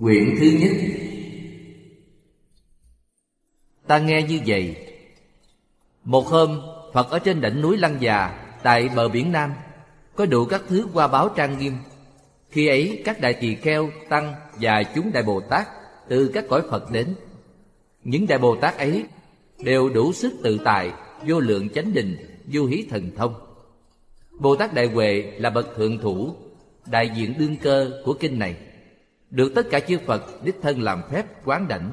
Quyển thứ nhất. Ta nghe như vậy. Một hôm Phật ở trên đỉnh núi Lăng Già Tại bờ biển Nam Có đủ các thứ qua báo trang nghiêm. Khi ấy các đại tỳ kheo, tăng và chúng đại Bồ Tát Từ các cõi Phật đến. Những đại Bồ Tát ấy Đều đủ sức tự tài, Vô lượng chánh định Vô hí thần thông. Bồ Tát Đại Huệ là bậc thượng thủ Đại diện đương cơ của kinh này. Được tất cả chư Phật, đích thân làm phép, quán đảnh.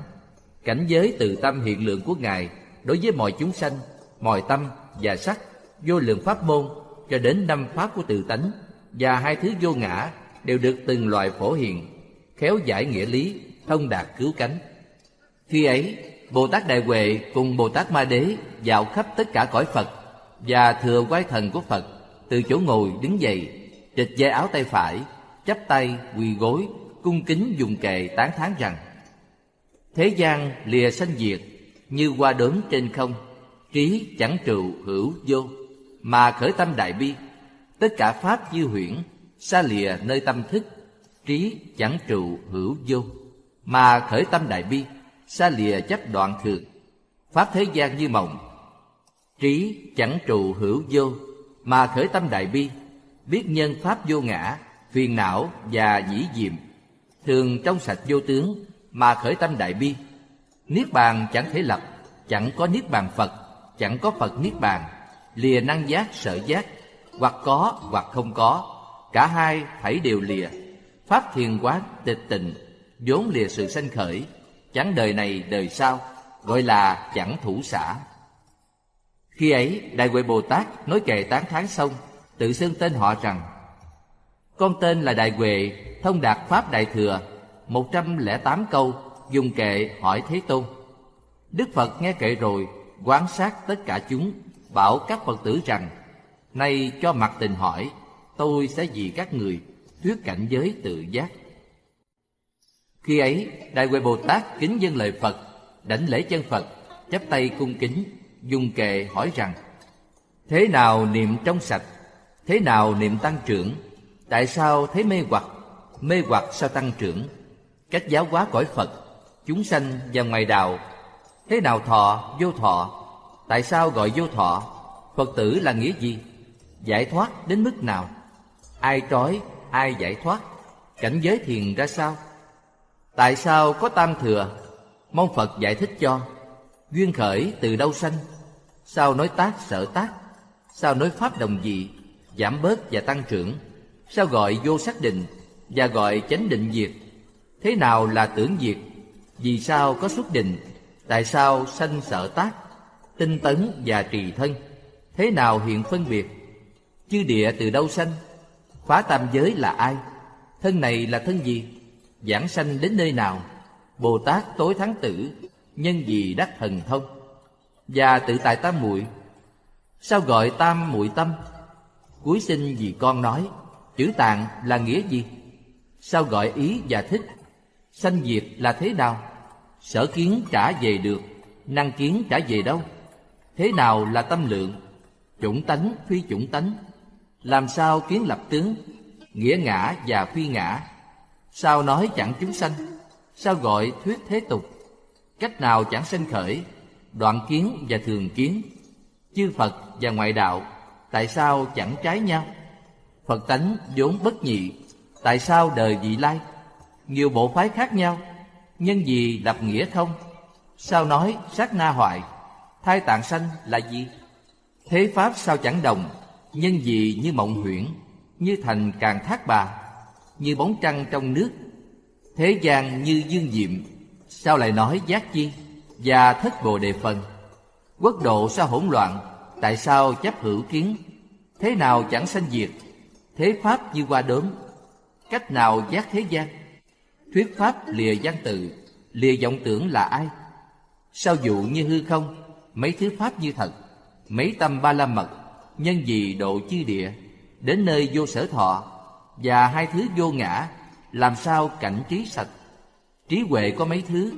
Cảnh giới từ tâm hiện lượng của Ngài Đối với mọi chúng sanh, Mọi tâm và sắc, Vô lượng pháp môn Cho đến năm pháp của tự tánh Và hai thứ vô ngã Đều được từng loại phổ hiện Khéo giải nghĩa lý, Thông đạt cứu cánh. Khi ấy, Bồ Tát Đại Huệ cùng Bồ Tát Ma Đế Dạo khắp tất cả cõi Phật Và thừa quái thần của Phật Từ chỗ ngồi đứng dậy Trịch dây áo tay phải, Chắp tay quỳ gối Cung kính dùng kệ tán thán rằng, Thế gian lìa sanh diệt, Như hoa đốm trên không, Trí chẳng trụ hữu vô, Mà khởi tâm đại bi. Tất cả pháp như huyễn, Xa lìa nơi tâm thức, Trí chẳng trụ hữu vô, Mà khởi tâm đại bi, Xa lìa chấp đoạn thường. Pháp thế gian như mộng, Trí chẳng trụ hữu vô, Mà khởi tâm đại bi. Biết nhân pháp vô ngã, Phiền não và dĩ diệm Thường trong sạch vô tướng Mà khởi tâm đại bi. Niết bàn chẳng thể lập, Chẳng có niết bàn Phật, Chẳng có Phật niết bàn. Lìa năng giác sở giác, Hoặc có hoặc không có, Cả hai thảy đều lìa. Pháp thiền quán tịch tịnh vốn lìa sự sanh khởi, chẳng đời này đời sau, gọi là chẳng thủ xã khi ấy, đại huệ bồ tát nói kệ tán thán xong, tự xưng tên họ rằng con tên là đại huệ, thông đạt pháp đại thừa. Một trăm lẻ tám câu, dùng kệ hỏi thế tôn. Đức phật nghe kệ rồi quan sát tất cả chúng, bảo các phật tử rằng, nay cho mặt tình hỏi, tôi sẽ vì các người thuyết cảnh giới tự giác. Khi ấy, đại huệ bồ tát kính dân lời phật, đảnh lễ chân phật, chắp tay cung kính, dùng kệ hỏi rằng, thế nào niệm trong sạch? Thế nào niệm tăng trưởng? Tại sao thấy mê hoặc mê hoặc sao tăng trưởng cách giáo hóa cõi phật, chúng sanh và ngoài đạo thế nào thọ, vô thọ tại sao gọi vô thọ phật tử là nghĩa gì giải thoát đến mức nào ai trói, ai giải thoát cảnh giới thiền ra sao Tại sao có tam thừa? Mong Phật giải thích cho. Duyên khởi từ đâu sanh? Sao nói tác sở tác? Sao nói pháp đồng dị? Giảm bớt và tăng trưởng? Sao gọi vô xác định và gọi chánh định diệt? Thế nào là tưởng diệt? Vì sao có xuất định? Tại sao sanh sở tác? Tinh tấn và trì thân? Thế nào hiện phân biệt? Chư địa từ đâu sanh? Phá tam giới là ai? Thân này là thân gì? giảng sanh đến nơi nào bồ tát tối thắng tử, nhân gì đắc thần thông và tự tại tam muội sao gọi tam muội tâm cuối sinh vì con nói chữ tạng là nghĩa gì? Sao gọi ý và thích? Sanh diệt là thế nào? Sở kiến trả về được, năng kiến trả về đâu? Thế nào là tâm lượng? Chủng tánh, phi chủng tánh. Làm sao kiến lập tướng? Nghĩa ngã và phi ngã. Sao nói chẳng chúng sanh? Sao gọi thuyết thế tục? Cách nào chẳng sanh khởi? Đoạn kiến và thường kiến. Chư Phật và ngoại đạo, Tại sao chẳng trái nhau? Phật tánh vốn bất nhị. Tại sao đời vị lai? Nhiều bộ phái khác nhau Nhân gì lập nghĩa không Sao nói sát na hoại? Thai tạng sanh là gì? Thế pháp sao chẳng đồng Nhân gì như mộng huyễn, Như thành càng thác bà, như bóng trăng trong nước. Thế gian như dương diệm, sao lại nói giác chi và thất bồ đề phần? Quốc độ sao hỗn loạn, tại sao chấp hữu kiến? Thế nào chẳng sanh diệt? Thế pháp như qua đốm cách nào giác thế gian? Thuyết pháp lìa văn tự lìa vọng tưởng là ai? Sao dụ như hư không? Mấy thứ pháp như thật. Mấy tâm ba la mật. Nhân gì độ chư địa. Đến nơi vô sở thọ. Và hai thứ vô ngã. Làm sao cảnh trí sạch? Trí huệ có mấy thứ?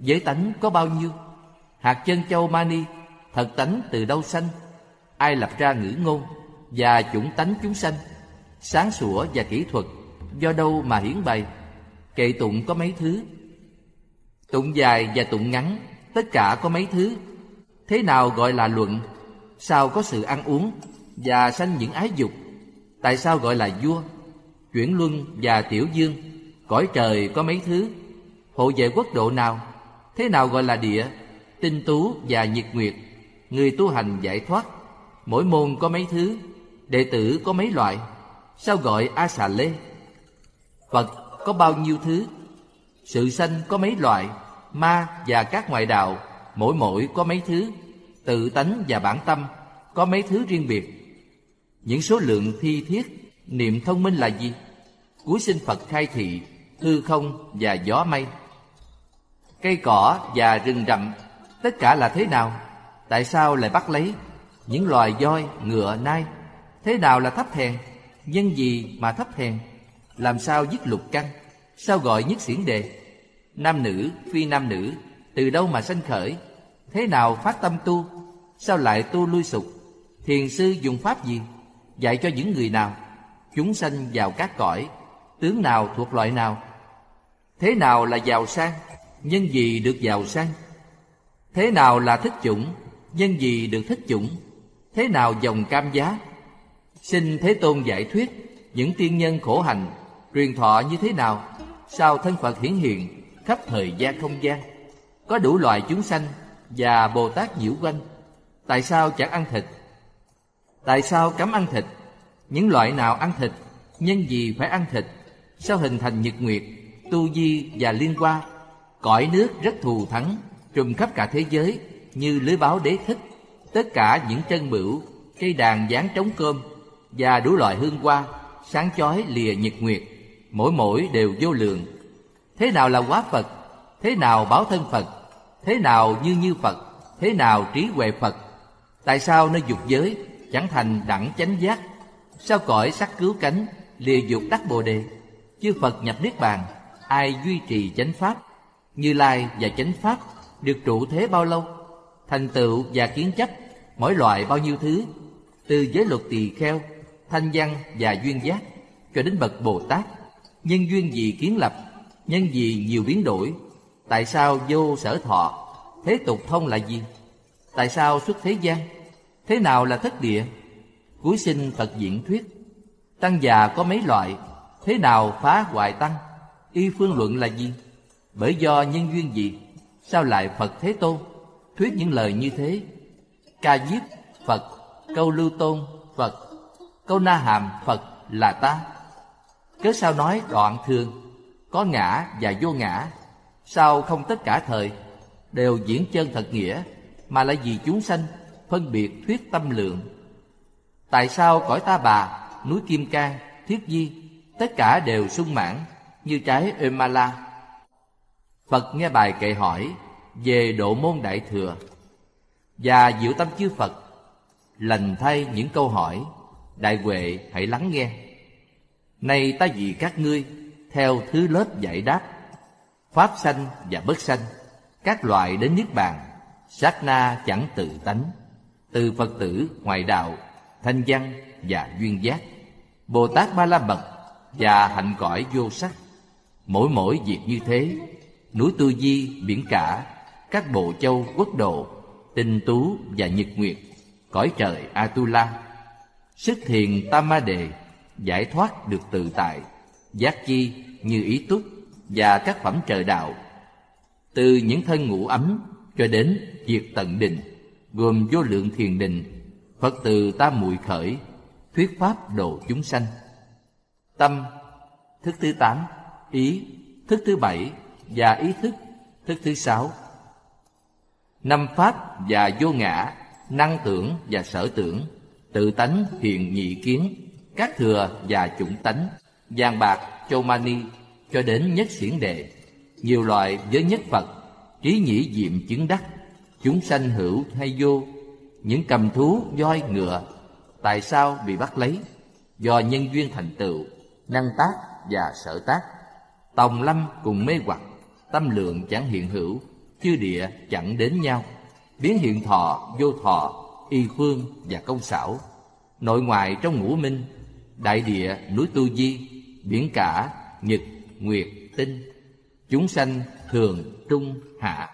Giới tánh có bao nhiêu? Hạt chân châu mani thật tánh từ đâu sanh? Ai lập ra ngữ ngôn? Và chủng tánh chúng sanh? Sáng sủa và kỹ thuật, do đâu mà hiển bày? Kệ tụng có mấy thứ? Tụng dài và tụng ngắn, Tất cả có mấy thứ? Thế nào gọi là luận? Sao có sự ăn uống Và sanh những ái dục? Tại sao gọi là vua? Chuyển luân và tiểu dương, Cõi trời có mấy thứ? Hộ vệ quốc độ nào? Thế nào gọi là địa? Tinh tú và nhiệt nguyệt, Người tu hành giải thoát. Mỗi môn có mấy thứ? Đệ tử có mấy loại? Sao gọi A xà lê? Phật có bao nhiêu thứ? Sự sanh có mấy loại? Ma và các ngoại đạo Mỗi mỗi có mấy thứ? Tự tánh và bản tâm Có mấy thứ riêng biệt? Những số lượng thi thiết Niệm thông minh là gì? Cuối sinh Phật khai thị Hư không và gió mây. Cây cỏ và rừng rậm Tất cả là thế nào? Tại sao lại bắt lấy? Những loài voi, ngựa, nai Thế nào là thấp hèn Nhân gì mà thấp hèn Làm sao dứt lục căn Sao gọi nhất xiển đề? Nam nữ, phi nam nữ Từ đâu mà sanh khởi? Thế nào phát tâm tu? Sao lại tu lui sụp? Thiền sư dùng pháp gì? Dạy cho những người nào? Chúng sanh vào các cõi Tướng nào thuộc loại nào? Thế nào là giàu sang? Nhân gì được giàu sang. Thế nào là thích chủng? Nhân gì được thích chủng. Thế nào dòng cam giá? Xin Thế Tôn giải thuyết Những tiên nhân khổ hành Truyền thọ như thế nào Sao thân Phật hiển hiện Khắp thời gian không gian, Có đủ loại chúng sanh Và Bồ Tát nhiễu quanh, Tại sao chẳng ăn thịt? Tại sao cấm ăn thịt? Những loại nào ăn thịt, Nhân gì phải ăn thịt? Sao hình thành nhật nguyệt, Tu di và liên hoa? Cõi nước rất thù thắng, Trùm khắp cả thế giới Như lưới báo đế thích. Tất cả những chân bửu, Cây đàn dán trống cơm và đủ loại hương hoa, Sáng chói, lìa nhật nguyệt, Mỗi mỗi đều vô lượng. Thế nào là quá Phật? Thế nào báo thân Phật? Thế nào như như Phật? Thế nào trí huệ Phật? Tại sao nơi dục giới Chẳng thành đẳng chánh giác? Sao cõi sắc cứu cánh, Lìa dục đắc bồ đề? Chư Phật nhập Niết Bàn, Ai duy trì chánh Pháp? Như Lai và chánh Pháp Được trụ thế bao lâu? Thành tựu và kiến chấp, Mỗi loại bao nhiêu thứ? Từ giới luật tỳ kheo Thanh văn và duyên giác, Cho đến bậc Bồ Tát. Nhân duyên gì kiến lập, Nhân gì nhiều biến đổi, Tại sao vô sở thọ, Thế tục thông là gì? Tại sao xuất thế gian, Thế nào là thất địa? Cuối sinh Phật diễn thuyết, Tăng già có mấy loại, Thế nào phá hoại tăng? Y phương luận là gì? Bởi do nhân duyên gì, Sao lại Phật Thế Tôn? Thuyết những lời như thế, Ca diếp Phật, Câu lưu tôn Phật Câu na hàm Phật là ta. Cớ sao nói đoạn thường Có ngã và vô ngã Sao không tất cả thời Đều diễn chân thật nghĩa Mà lại vì chúng sanh Phân biệt thuyết tâm lượng. Tại sao cõi ta bà Núi Kim Cang, Thiết Di Tất cả đều sung mãn Như trái Emala Phật nghe bài kệ hỏi Về độ môn đại thừa Và diệu tâm chư Phật Lành thay những câu hỏi. Đại Huệ hãy lắng nghe. Nay ta vì các ngươi Theo thứ lớp giải đáp Pháp sanh và bất sanh Các loại đến Niết Bàn Sát na chẳng tự tánh Từ Phật tử ngoại đạo Thanh văn và duyên giác Bồ Tát Ba La Mật Và hạnh cõi vô sắc. Mỗi mỗi việc như thế Núi Tu Di, biển cả Các bộ châu quốc độ Tinh tú và nhật nguyệt Cõi trời Atula Sức thiền Tam Ma Đề Giải thoát được tự tại, Giác chi như ý túc Và các phẩm trời đạo. Từ những thân ngũ ấm Cho đến diệt tận định, Gồm vô lượng thiền định, Phật từ tam muội khởi, Thuyết pháp độ chúng sanh. Tâm, Thức thứ tám, Ý, Thức thứ bảy Và ý thức Thức thứ sáu. Năm pháp và vô ngã, Năng tưởng và sở tưởng. Tự tánh hiện nhị kiến Các thừa và chủng tánh vàng bạc, châu mani Cho đến nhất xiển đệ. Nhiều loại với nhất Phật Trí nhĩ diệm chứng đắc. Chúng sanh hữu hay vô Những cầm thú, voi, ngựa Tại sao bị bắt lấy? Do nhân duyên thành tựu Năng tác và sở tác. Tòng lâm cùng mê hoặc Tâm lượng chẳng hiện hữu Chư địa chẳng đến nhau. Biến hiện thọ, vô thọ Y phương và công xảo Nội ngoại trong ngũ minh Đại địa núi Tu Di Biển cả, nhật, nguyệt, tinh. Chúng sanh thường trung hạ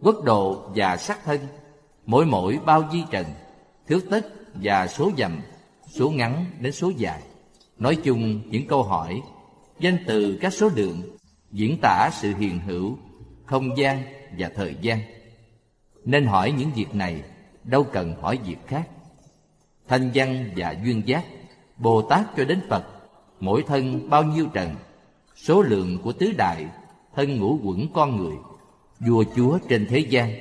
quốc độ và sắc thân mỗi mỗi bao di trần thước tất và số dầm số ngắn đến số dài. Nói chung những câu hỏi danh từ các số lượng diễn tả sự hiện hữu không gian và thời gian. Nên hỏi những việc này đâu cần hỏi việc khác. Thanh văn và duyên giác, bồ tát cho đến phật, mỗi thân bao nhiêu trần, số lượng của tứ đại thân ngũ quẩn con người, vua chúa trên thế gian,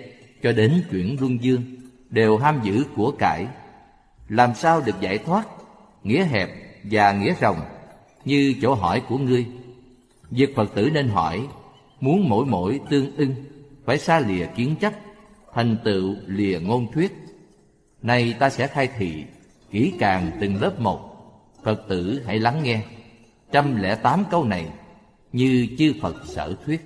cho đến chuyển luân dương, đều ham giữ của cải. Làm sao được giải thoát nghĩa hẹp và nghĩa rộng như chỗ hỏi của ngươi? Việc phật tử nên hỏi, muốn mỗi mỗi tương ưng, phải xa lìa kiến chấp thành tựu lìa ngôn thuyết. Nay ta sẽ khai thị, kỹ càng từng lớp một. Phật tử hãy lắng nghe. Trăm lẻ tám câu này, như chư phật sở thuyết.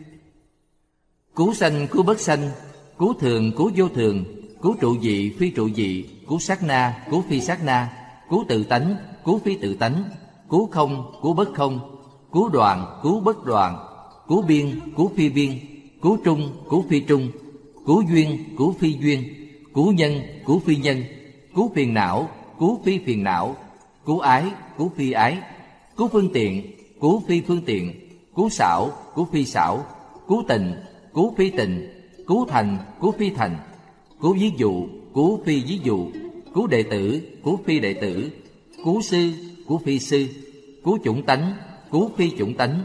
Cứu sanh, cứu bất sanh, cứu thường, cứu vô thường, cứu trụ dị, phi trụ dị, cứu sát na, cứu phi sát na, cứu tự tánh, cứu phi tự tánh, cứu không, cứu bất không, cứu đoàn, cứu bất đoàn, cứu biên, cứu phi biên, cứu trung, cứu phi trung cứu duyên cứu phi duyên cứu nhân cứu phi nhân cứu phiền não cứu phi phiền não cứu ái cứu phi ái cứu phương tiện cứu phi phương tiện cứu xảo cứu phi xảo cứu tình cứu phi tình cứu thành cứu phi thành cứu ví dụ cứu phi ví dụ cứu đệ tử cứu phi đệ tử cứu sư cứu phi sư cứu chủng tánh cứu phi chủng tánh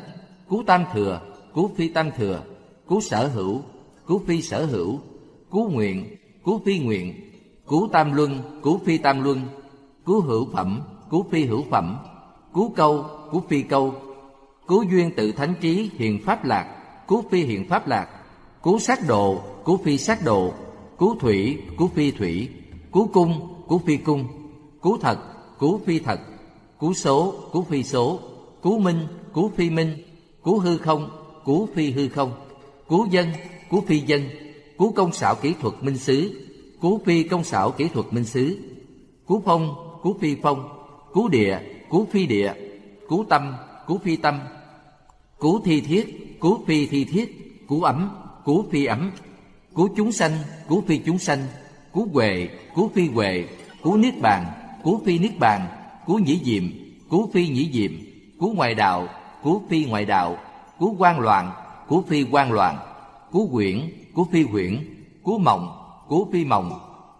cứu tam thừa cứu phi tam thừa cứu sở hữu cứu phi sở hữu cứu nguyện cứu phi nguyện cứu tam luân cứu phi tam luân cứu hữu phẩm cứu phi hữu phẩm cứu câu cứu phi câu cứu duyên tự thánh trí hiền pháp lạc cứu phi hiền pháp lạc cứu sát độ cứu phi sát độ cứu thủy cứu phi thủy cứu cung cứu phi cung cứu thật cứu phi thật cứu số cứu phi số cứu minh cứu phi minh cứu hư không cứu phi hư không cứu dân cú phi dân cú công xảo kỹ thuật minh sứ, cú phi công xảo kỹ thuật minh sứ, cú phong cú phi phong cú địa cú phi địa cú tâm cú phi tâm cú thi thiết cú phi thi thiết cú ấm cú phi ấm cú chúng sanh cú phi chúng sanh cú huệ cú phi huệ cú niết bàn cú phi niết bàn cú nhĩ diệm cú phi nhĩ diệm cú ngoại đạo cú phi ngoại đạo cú quan loạn cú phi quan loạn cú quyển cú phi quyển cú mộng cú phi mộng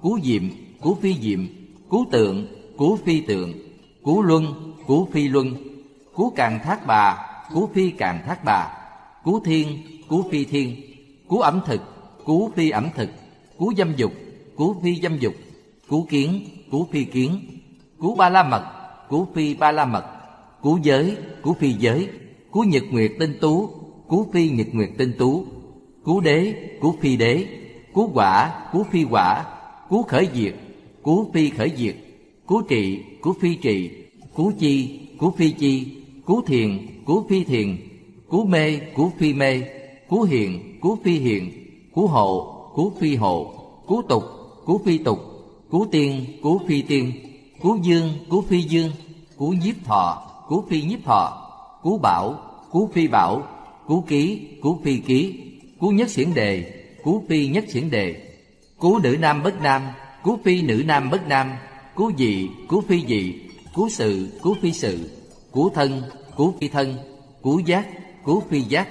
cú diệm cú phi diệm cú tượng cú phi tượng cú luân cú phi luân cú càng thác bà cú phi càng thác bà cú thiên cú phi thiên cú ẩm thực cú phi ẩm thực cú dâm dục cú phi dâm dục cú kiến cú phi kiến cú ba la mật cú phi ba la mật cú giới cú phi giới cú nhật nguyệt tinh tú cú phi nhật nguyệt tinh tú cứu đế cứu phi đế cứu quả cứu phi quả cứu khởi diệt cứu phi khởi diệt cứu trị cứu phi trị cứu chi cứu phi chi cứu thiền cứu phi thiền cứu mê cứu phi mê cứu hiền cứu phi hiền cứu hộ cứu phi hộ cứu tục cứu phi tục cứu tiên cứu phi tiên cứu dương cứu phi dương cứu nhiếp thọ cứu phi nhiếp thọ cứu bảo cứu phi bảo cứu ký cứu phi ký cú nhất xiển đề cú phi nhất xiển đề cú nữ nam bất nam cú phi nữ nam bất nam cú dị cú phi dị cú sự cú phi sự cú thân cú phi thân cú giác cú phi giác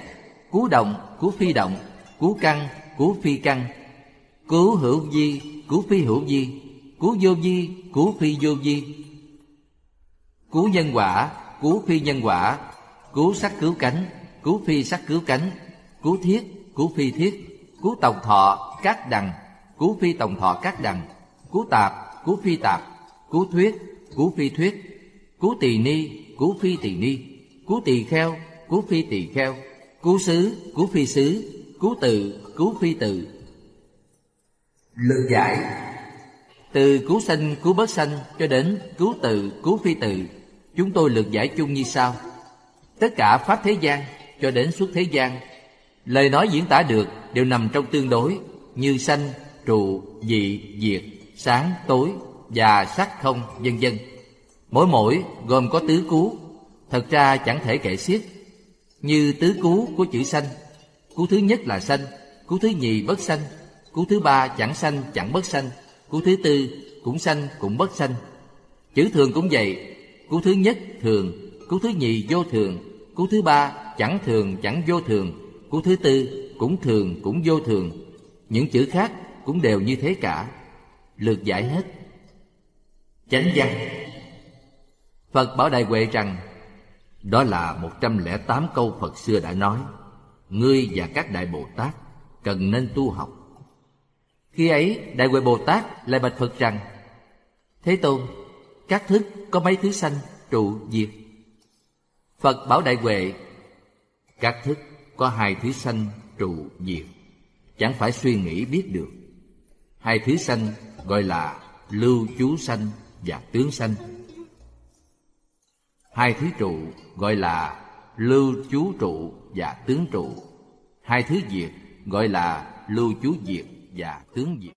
cú động cú phi động cú căn cú phi căn cú hữu di cú phi hữu di cú vô di cú phi vô di cú nhân quả cú phi nhân quả cú sắc cứu cánh cú phi sắc cứu cánh cú thiết cứu phi thiết cứu tổng thọ các đằng cứu phi tổng thọ các đằng cứu tạp cứu phi tạp cứu thuyết cứu phi thuyết cứu tỳ ni cứu phi tỳ ni cứu tỳ kheo cứu phi tỳ kheo cứu xứ cứu phi xứ cứu tự cứu phi tự lực giải từ cứu sanh cứu bất sanh cho đến cứu tự cứu phi tự chúng tôi lược giải chung như sau. Tất cả pháp thế gian cho đến suốt thế gian lời nói diễn tả được đều nằm trong tương đối như sanh, trụ, dị, diệt, sáng, tối và sắc không, vân vân. Mỗi mỗi gồm có tứ cú, thật ra chẳng thể kể xiết. Như tứ cú của chữ sanh, Cú thứ nhất là sanh, Cú thứ nhì bất sanh, Cú thứ ba chẳng sanh, chẳng bất sanh, Cú thứ tư cũng sanh, cũng bất sanh. Chữ thường cũng vậy, Cú thứ nhất thường, Cú thứ nhì vô thường, Cú thứ ba chẳng thường, chẳng vô thường của thứ tư cũng thường cũng vô thường Những chữ khác cũng đều như thế cả Lượt giải hết. Chánh văn. Phật bảo Đại Huệ rằng Đó là một trăm lẻ tám câu Phật xưa đã nói Ngươi và các Đại Bồ Tát cần nên tu học. Khi ấy Đại Huệ Bồ Tát lại bạch Phật rằng Thế Tôn, các thức có mấy thứ sanh trụ diệt? Phật bảo Đại Huệ Các thức có hai thứ sanh trụ diệt. Chẳng phải suy nghĩ biết được. Hai thứ sanh gọi là lưu chú sanh và tướng sanh. Hai thứ trụ gọi là lưu chú trụ và tướng trụ. Hai thứ diệt gọi là lưu chú diệt và tướng diệt.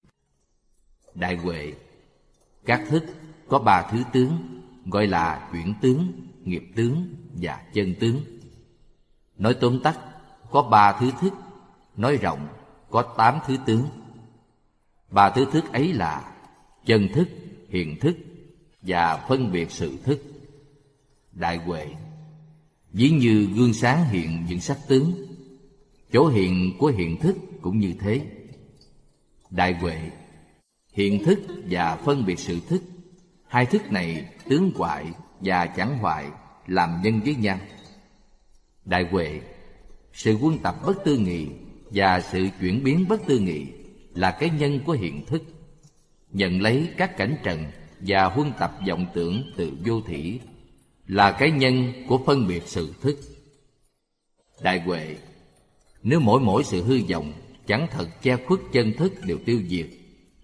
Đại Huệ Các thức có ba thứ tướng gọi là chuyển tướng, nghiệp tướng và chân tướng. Nói tóm tắt có ba thứ thức. Nói rộng có tám thứ tướng. Ba thứ thức ấy là chân thức, hiện thức và phân biệt sự thức. Đại Huệ Ví như gương sáng hiện những sắc tướng Chỗ hiện của hiện thức cũng như thế. Đại Huệ Hiện thức và phân biệt sự thức. Hai thức này tướng hoại và chẳng hoại Làm nhân với nhau. Đại Huệ sự quân tập bất tư nghị Và sự chuyển biến bất tư nghị Là cái nhân của hiện thức. Nhận lấy các cảnh trần Và huân tập vọng tưởng từ vô thủy Là cái nhân của phân biệt sự thức. Đại Huệ, Nếu mỗi mỗi sự hư vọng Chẳng thật che khuất chân thức đều tiêu diệt,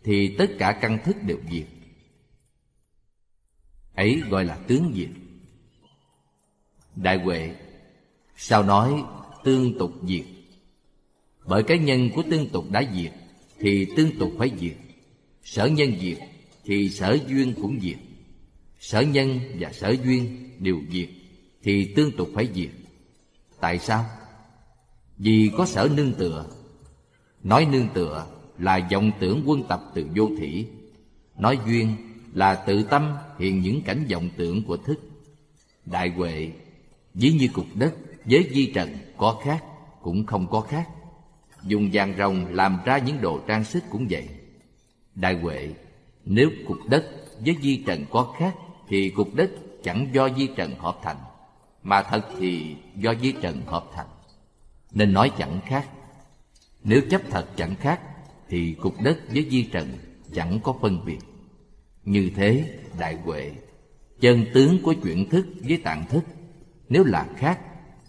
Thì tất cả căn thức đều diệt. Ấy gọi là tướng diệt. Đại Huệ, Sao nói tương tục diệt. Bởi cái nhân của tương tục đã diệt, Thì tương tục phải diệt. Sở nhân diệt, Thì sở duyên cũng diệt. Sở nhân và sở duyên đều diệt, Thì tương tục phải diệt. Tại sao? Vì có sở nương tựa. Nói nương tựa là vọng tưởng quân tập từ vô thủy. Nói duyên là tự tâm hiện những cảnh vọng tưởng của thức. Đại Huệ, Ví như cục đất với di trần có khác, cũng không có khác. Dùng vàng rồng làm ra những đồ trang sức cũng vậy. Đại Huệ, Nếu cục đất với di trần có khác, Thì cục đất chẳng do di trần hợp thành, Mà thật thì do di trần hợp thành. Nên nói chẳng khác. Nếu chấp thật chẳng khác, Thì cục đất với di trần chẳng có phân biệt. Như thế, Đại Huệ, Chân tướng của chuyển thức với tạng thức, Nếu là khác,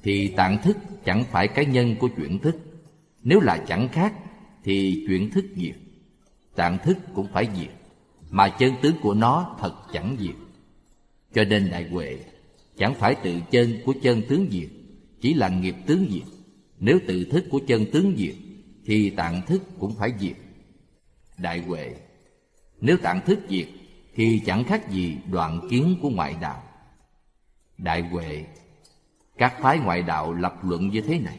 Thì tạng thức chẳng phải cái nhân của chuyển thức. Nếu là chẳng khác, Thì chuyển thức diệt. Tạng thức cũng phải diệt, mà chân tướng của nó thật chẳng diệt. Cho nên đại huệ, chẳng phải tự chân của chân tướng diệt, chỉ là nghiệp tướng diệt. Nếu tự thức của chân tướng diệt, thì tạng thức cũng phải diệt. Đại huệ, nếu tạng thức diệt, thì chẳng khác gì đoạn kiến của ngoại đạo. Đại huệ các phái ngoại đạo lập luận như thế này.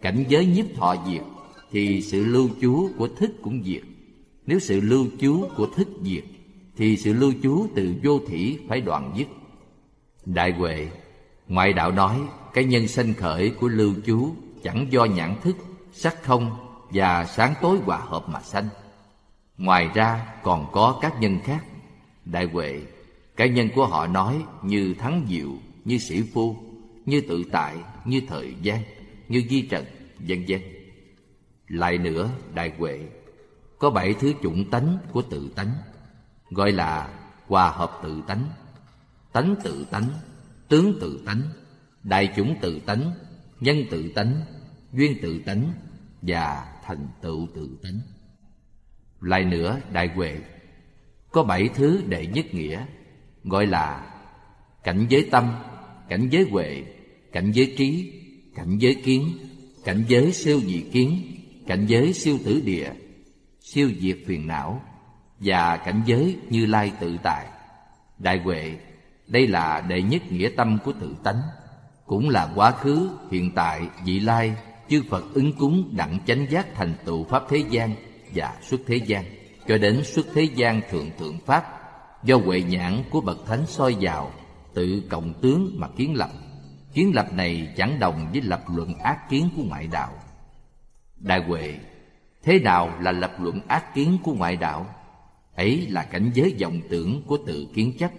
Cảnh giới nhiếp thọ diệt thì sự lưu trú của thức cũng diệt. Nếu sự lưu trú của thức diệt Thì sự lưu trú từ vô thủy phải đoạn dứt. Đại Huệ Ngoại đạo nói Cái nhân sanh khởi của lưu trú Chẳng do nhãn thức, sắc không Và sáng tối hòa hợp mà sanh. Ngoài ra còn có các nhân khác. Đại Huệ Cái nhân của họ nói như thắng diệu Như sĩ phu. Như tự tại, Như thời gian, Như di trần, Vân vân. Lại nữa, Đại Huệ, có bảy thứ chủng tánh của tự tánh, gọi là hòa hợp tự tánh tánh tự tánh, tướng tự tánh, đại chủng tự tánh, nhân tự tánh, duyên tự tánh và thành tựu tự tánh. Lại nữa, đại huệ, có bảy thứ đệ nhất nghĩa, gọi là cảnh giới tâm, cảnh giới huệ cảnh giới trí, cảnh giới kiến, cảnh giới siêu dị kiến, cảnh giới siêu tử địa, siêu diệt phiền não và cảnh giới như lai tự tại. Đại huệ, đây là đệ nhất nghĩa tâm của tự tánh, cũng là quá khứ, hiện tại, vị lai, chư phật ứng cúng đặng chánh giác thành tựu pháp thế gian và xuất thế gian. Cho đến xuất thế gian thượng thượng pháp, do huệ nhãn của bậc thánh soi vào, tự cộng tướng mà kiến lập kiến lập này chẳng đồng với lập luận ác kiến của ngoại đạo. Đại huệ, thế nào là lập luận ác kiến của ngoại đạo? Ấy là cảnh giới vọng tưởng của tự kiến chấp.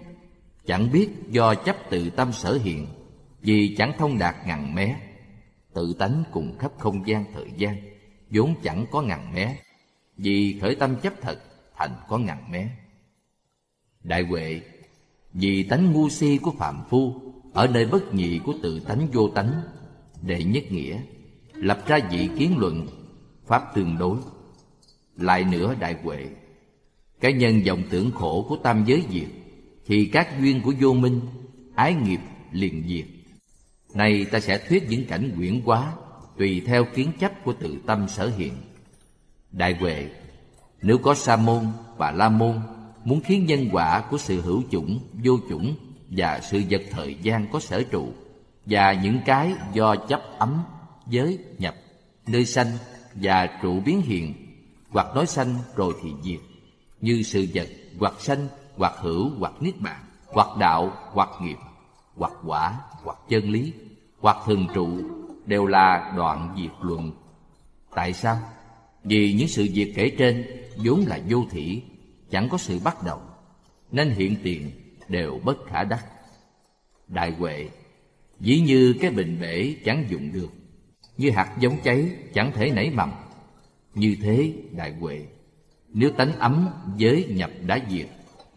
Chẳng biết do chấp tự tâm sở hiện, vì chẳng thông đạt ngàn mé. Tự tánh cùng khắp không gian thời gian, vốn chẳng có ngàn mé. Vì khởi tâm chấp thật, thành có ngàn mé. Đại huệ, vì tánh ngu si của phạm phu ở nơi bất nhị của tự tánh vô tánh, đệ nhất nghĩa, lập ra vị kiến luận, pháp tương đối. Lại nữa đại huệ, cái nhân vọng tưởng khổ của tam giới diệt thì các duyên của vô minh, ái nghiệp liền diệt. Này ta sẽ thuyết những cảnh quyển quá, tùy theo kiến chấp của tự tâm sở hiện. Đại huệ, nếu có sa môn và la môn muốn khiến nhân quả của sự hữu chủng, vô chủng và sự vật thời gian có sở trụ, và những cái do chấp ấm giới nhập, nơi sanh và trụ biến hiện, hoặc nói sanh rồi thì diệt, như sự vật hoặc sanh, hoặc hữu, hoặc niết bàn, hoặc đạo, hoặc nghiệp, hoặc quả, hoặc chân lý, hoặc thường trụ, đều là đoạn diệt luận. Tại sao? Vì những sự việc kể trên vốn là vô thỉ, chẳng có sự bắt đầu, nên hiện tiền đều bất khả đắc. Đại huệ, dĩ như cái bình bể chẳng dùng được, như hạt giống cháy chẳng thể nảy mầm. Như thế, đại huệ, nếu tánh ấm giới nhập đã diệt,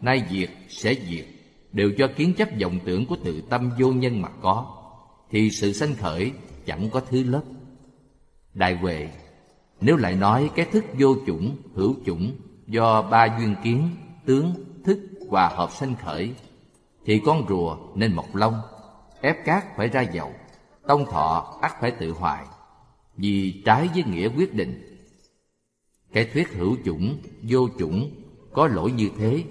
nay diệt sẽ diệt, đều do kiến chấp vọng tưởng của tự tâm vô nhân mà có, thì sự sanh khởi chẳng có thứ lớp. Đại huệ, nếu lại nói cái thức vô chủng, hữu chủng do ba duyên kiến, tướng, thức hòa hợp sanh khởi thì con rùa nên mọc lông. Ép cát phải ra dầu, tông thọ ắt phải tự hoại vì trái với nghĩa quyết định. Cái thuyết hữu chủng, vô chủng, có lỗi như thế.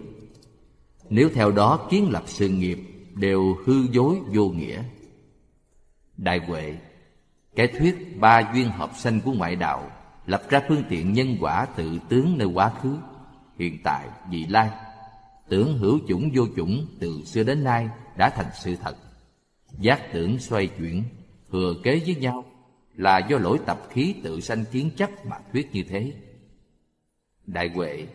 Nếu theo đó kiến lập sự nghiệp, đều hư dối vô nghĩa. Đại huệ, cái thuyết ba duyên hợp sanh của ngoại đạo lập ra phương tiện nhân quả tự tướng nơi quá khứ, hiện tại, vị lai tưởng hữu chủng vô chủng từ xưa đến nay đã thành sự thật. Giác tưởng xoay chuyển, thừa kế với nhau là do lỗi tập khí tự sanh kiến chấp mà thuyết như thế. Đại huệ,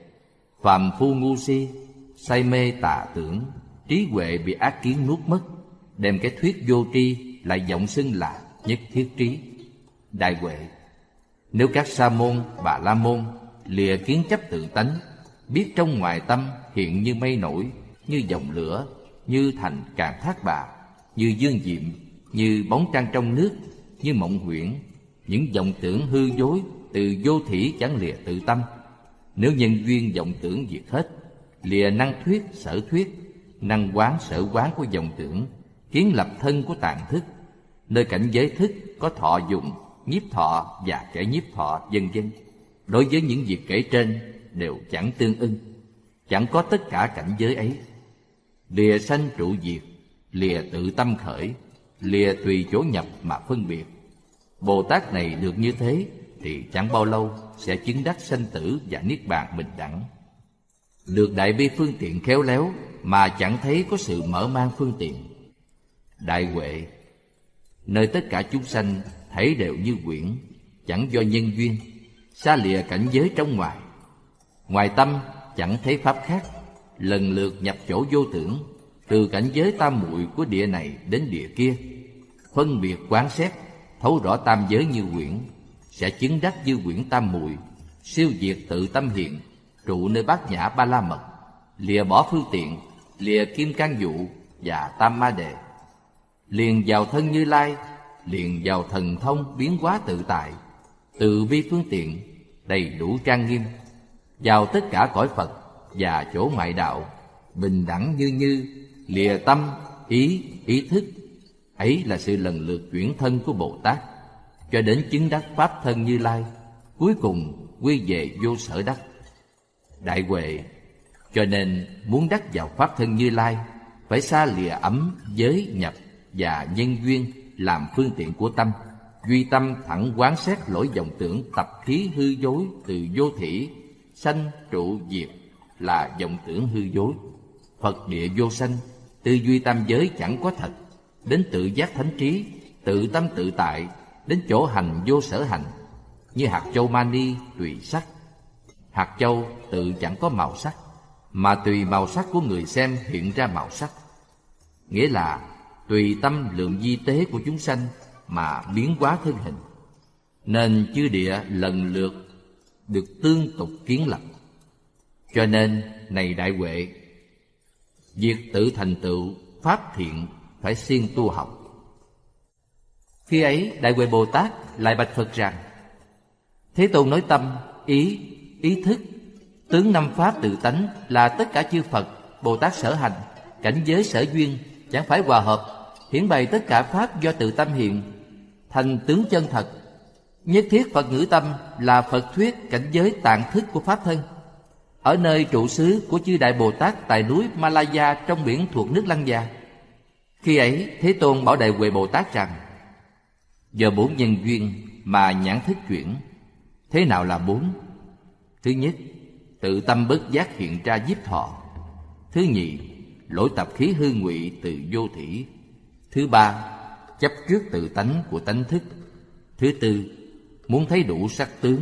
phàm phu ngu si, say mê tà tưởng, trí huệ bị ác kiến nuốt mất, đem cái thuyết vô tri lại vọng xưng là nhất thiết trí. Đại huệ, nếu các sa môn, bà la môn lìa kiến chấp tự tánh, biết trong ngoài tâm hiện như mây nổi, như dòng lửa, như thành càng thác bà, như dương diệm, như bóng trăng trong nước, như mộng huyễn, những vọng tưởng hư dối từ vô thủy chẳng lìa tự tâm. Nếu nhân duyên vọng tưởng diệt hết, lìa năng thuyết sở thuyết, năng quán sở quán của vọng tưởng, kiến lập thân của tạng thức, nơi cảnh giới thức có thọ dụng nhiếp thọ và kẻ nhiếp thọ, vân vân. Đối với những việc kể trên đều chẳng tương ưng chẳng có tất cả cảnh giới ấy. Lìa sanh trụ diệt, lìa tự tâm khởi, lìa tùy chỗ nhập mà phân biệt. Bồ tát này được như thế thì chẳng bao lâu sẽ chứng đắc sanh tử và niết bàn bình đẳng. Được đại bi phương tiện khéo léo mà chẳng thấy có sự mở mang phương tiện. Đại huệ, nơi tất cả chúng sanh thấy đều như quyển, chẳng do nhân duyên, xa lìa cảnh giới trong ngoài. Ngoài tâm chẳng thấy pháp khác. Lần lượt nhập chỗ vô tưởng, từ cảnh giới tam muội của địa này đến địa kia. Phân biệt quán xét, thấu rõ tam giới như quyển, sẽ chứng đắc như quyển tam muội, siêu diệt tự tâm hiện, trụ nơi bát nhã ba la mật, lìa bỏ phương tiện, lìa kim can dụ và tam ma đề. Liền vào thân như lai, liền vào thần thông biến hóa tự tại, từ bi phương tiện, đầy đủ trang nghiêm vào tất cả cõi phật và chỗ ngoại đạo, bình đẳng như như, lìa tâm, ý ý thức, ấy là sự lần lượt chuyển thân của bồ tát. Cho đến chứng đắc pháp thân như lai, cuối cùng quy về vô sở đắc. Đại huệ, cho nên muốn đắc vào pháp thân như lai, phải xa lìa ấm, giới, nhập và nhân duyên làm phương tiện của tâm, duy tâm thẳng quán xét lỗi vọng tưởng tập khí hư dối từ vô thỉ sanh trụ diệt là vọng tưởng hư dối. Phật địa vô sanh, tư duy tam giới chẳng có thật. Đến tự giác thánh trí, tự tâm tự tại, đến chỗ hành vô sở hành. Như hạt châu mani tùy sắc. Hạt châu tự chẳng có màu sắc, mà tùy màu sắc của người xem hiện ra màu sắc. Nghĩa là tùy tâm lượng di tế của chúng sanh mà biến hóa thân hình. Nên chư địa lần lượt được tương tục kiến lập. Cho nên, này đại huệ, việc tự thành tựu, pháp thiện phải siêng tu học. Khi ấy, đại huệ bồ tát lại bạch phật rằng, thế tôn nói tâm, ý ý thức, tướng năm pháp tự tánh là tất cả chư phật, bồ tát sở hành, cảnh giới sở duyên, chẳng phải hòa hợp, hiển bày tất cả pháp do tự tâm hiện, thành tướng chân thật nhất thiết phật ngữ tâm là phật thuyết cảnh giới tạng thức của pháp thân. Ở nơi trụ xứ của chư đại bồ tát tại núi malaya trong biển thuộc nước lăng gia. Khi ấy, thế tôn bảo đại huệ bồ tát rằng, giờ bốn nhân duyên mà nhãn thức chuyển, thế nào là bốn? Thứ nhất, tự tâm bất giác hiện ra giết thọ thứ nhị lỗi tập khí hư ngụy từ vô thỉ. Thứ ba, chấp trước tự tánh của tánh thức. Thứ tư muốn thấy đủ sắc tướng,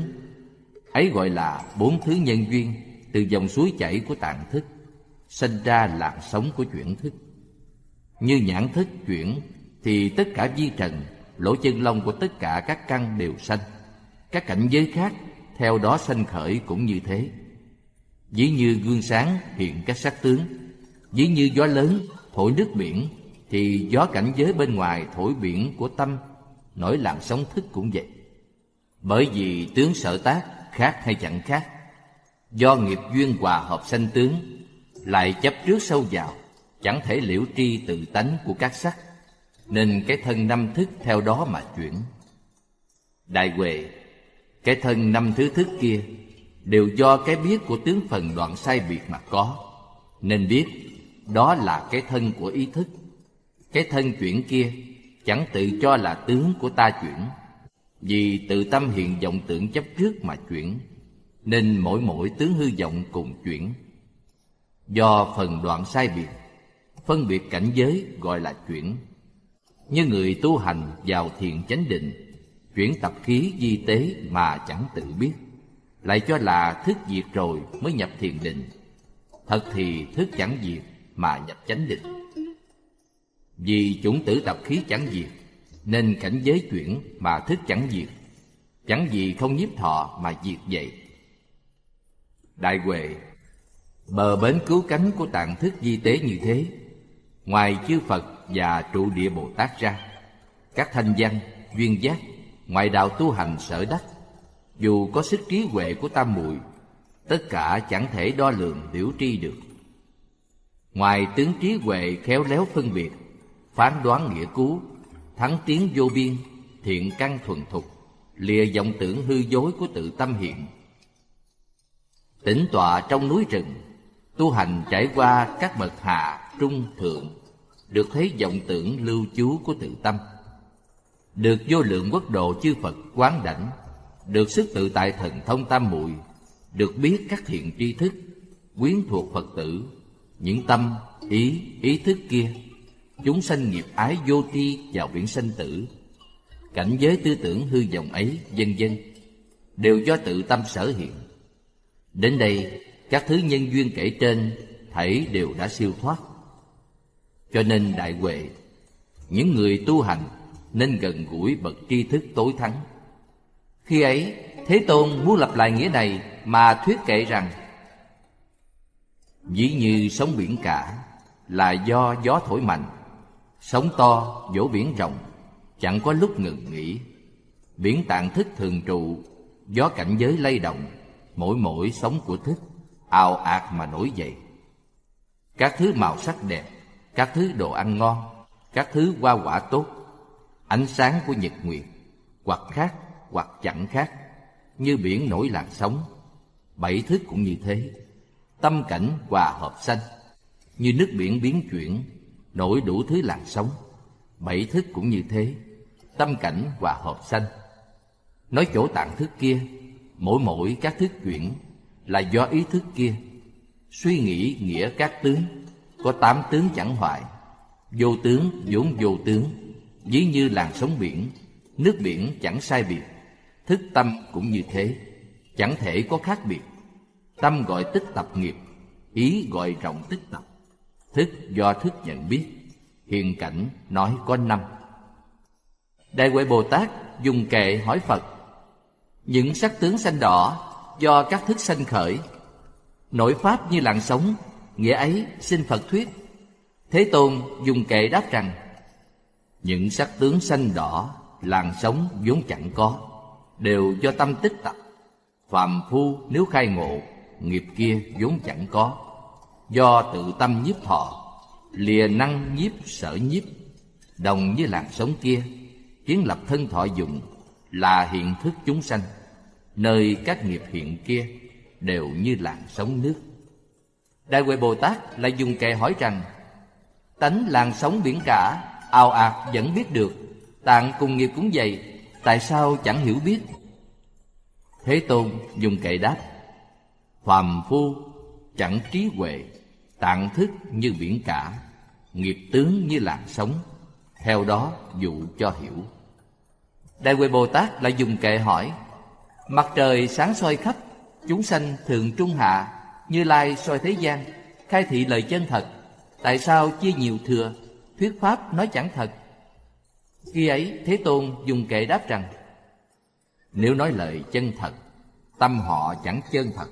ấy gọi là bốn thứ nhân duyên từ dòng suối chảy của tạng thức, sinh ra làn sóng của chuyển thức. Như nhãn thức chuyển thì tất cả vi trần, lỗ chân lông của tất cả các căn đều sanh. Các cảnh giới khác theo đó sanh khởi cũng như thế. Ví như gương sáng hiện các sắc tướng, ví như gió lớn thổi nước biển thì gió cảnh giới bên ngoài thổi biển của tâm, nổi làn sóng thức cũng vậy bởi vì tướng sở tác khác hay chẳng khác, do nghiệp duyên hòa hợp sanh tướng, lại chấp trước sâu vào, chẳng thể liễu tri tự tánh của các sắc, nên cái thân năm thức theo đó mà chuyển. Đại huệ, cái thân năm thứ thức kia đều do cái biết của tướng phần đoạn sai biệt mà có, nên biết đó là cái thân của ý thức. Cái thân chuyển kia chẳng tự cho là tướng của ta chuyển vì tự tâm hiện vọng tưởng chấp trước mà chuyển, nên mỗi mỗi tướng hư vọng cùng chuyển. Do phần đoạn sai biệt, phân biệt cảnh giới gọi là chuyển. Như người tu hành vào thiền chánh định, chuyển tập khí di tế mà chẳng tự biết, lại cho là thức diệt rồi mới nhập thiền định. Thật thì thức chẳng diệt mà nhập chánh định. Vì chủng tử tập khí chẳng diệt nên cảnh giới chuyển mà thức chẳng diệt. Chẳng gì không nhiếp thọ mà diệt vậy. Đại huệ, bờ bến cứu cánh của tạng thức di tế như thế, ngoài chư phật và trụ địa bồ tát ra, các thanh văn, duyên giác, ngoại đạo tu hành sở đắc, dù có sức trí huệ của tam muội, tất cả chẳng thể đo lường biểu tri được. Ngoài tướng trí huệ khéo léo phân biệt, phán đoán nghĩa cứu thắng tiến vô biên, thiện căn thuần thục, lìa vọng tưởng hư dối của tự tâm hiện. Tĩnh tọa trong núi rừng, tu hành trải qua các bậc hạ, trung, thượng, được thấy vọng tưởng lưu trú của tự tâm. Được vô lượng quốc độ chư phật quán đảnh, được sức tự tại thần thông tam muội, được biết các thiện tri thức, quyến thuộc phật tử, những tâm, ý ý thức kia chúng sanh nghiệp ái vô tri vào biển sanh tử. Cảnh giới tư tưởng hư vọng ấy, vân vân, đều do tự tâm sở hiện. Đến đây, các thứ nhân duyên kể trên thảy đều đã siêu thoát. Cho nên đại huệ, những người tu hành nên gần gũi bậc tri thức tối thắng. Khi ấy, thế tôn muốn lập lại nghĩa này mà thuyết kệ rằng, dĩ như sóng biển cả là do gió thổi mạnh sóng to, vỗ biển rộng, chẳng có lúc ngừng nghỉ. Biển tạng thức thường trụ, gió cảnh giới lay động, mỗi mỗi sóng của thức, ào ạt mà nổi dậy. Các thứ màu sắc đẹp, các thứ đồ ăn ngon, các thứ hoa quả tốt, ánh sáng của nhật nguyệt, hoặc khác, hoặc chẳng khác, như biển nổi làn sóng. Bảy thức cũng như thế, tâm cảnh hòa hợp sanh như nước biển biến chuyển nổi đủ thứ làn sóng. Bảy thức cũng như thế, tâm cảnh và hợp sanh nói chỗ tạng thức kia, mỗi mỗi các thức chuyển là do ý thức kia. Suy nghĩ nghĩa các tướng, có tám tướng chẳng hoại. Vô tướng, vốn vô tướng, ví như làn sóng biển, nước biển chẳng sai biệt. Thức tâm cũng như thế, chẳng thể có khác biệt. Tâm gọi tích tập nghiệp, ý gọi rộng tích tập thức do thức nhận biết. Hiện cảnh nói có năm. Đại huệ bồ tát dùng kệ hỏi phật, những sắc tướng xanh đỏ do các thức sanh khởi, nội pháp như làn sóng, nghĩa ấy xin phật thuyết. Thế tôn dùng kệ đáp rằng, những sắc tướng xanh đỏ, làn sóng vốn chẳng có, đều do tâm tích tập phàm phu nếu khai ngộ, nghiệp kia vốn chẳng có do tự tâm nhiếp thọ lìa năng nhiếp sở nhiếp, đồng với làn sóng kia, kiến lập thân thọ dụng là hiện thức chúng sanh. Nơi các nghiệp hiện kia đều như làn sóng nước. Đại huệ bồ tát lại dùng kệ hỏi rằng, tánh làn sóng biển cả ào ạt vẫn biết được, tạng cùng nghiệp cũng vậy, tại sao chẳng hiểu biết? Thế tôn dùng kệ đáp, phàm phu chẳng trí huệ tạng thức như biển cả, nghiệp tướng như làn sóng, theo đó dụ cho hiểu. Đại huệ bồ tát lại dùng kệ hỏi, mặt trời sáng soi khắp, chúng sanh thường trung hạ, như lai soi thế gian, khai thị lời chân thật, tại sao chia nhiều thừa, thuyết pháp nói chẳng thật? Khi ấy, thế tôn dùng kệ đáp rằng, nếu nói lời chân thật, tâm họ chẳng chân thật,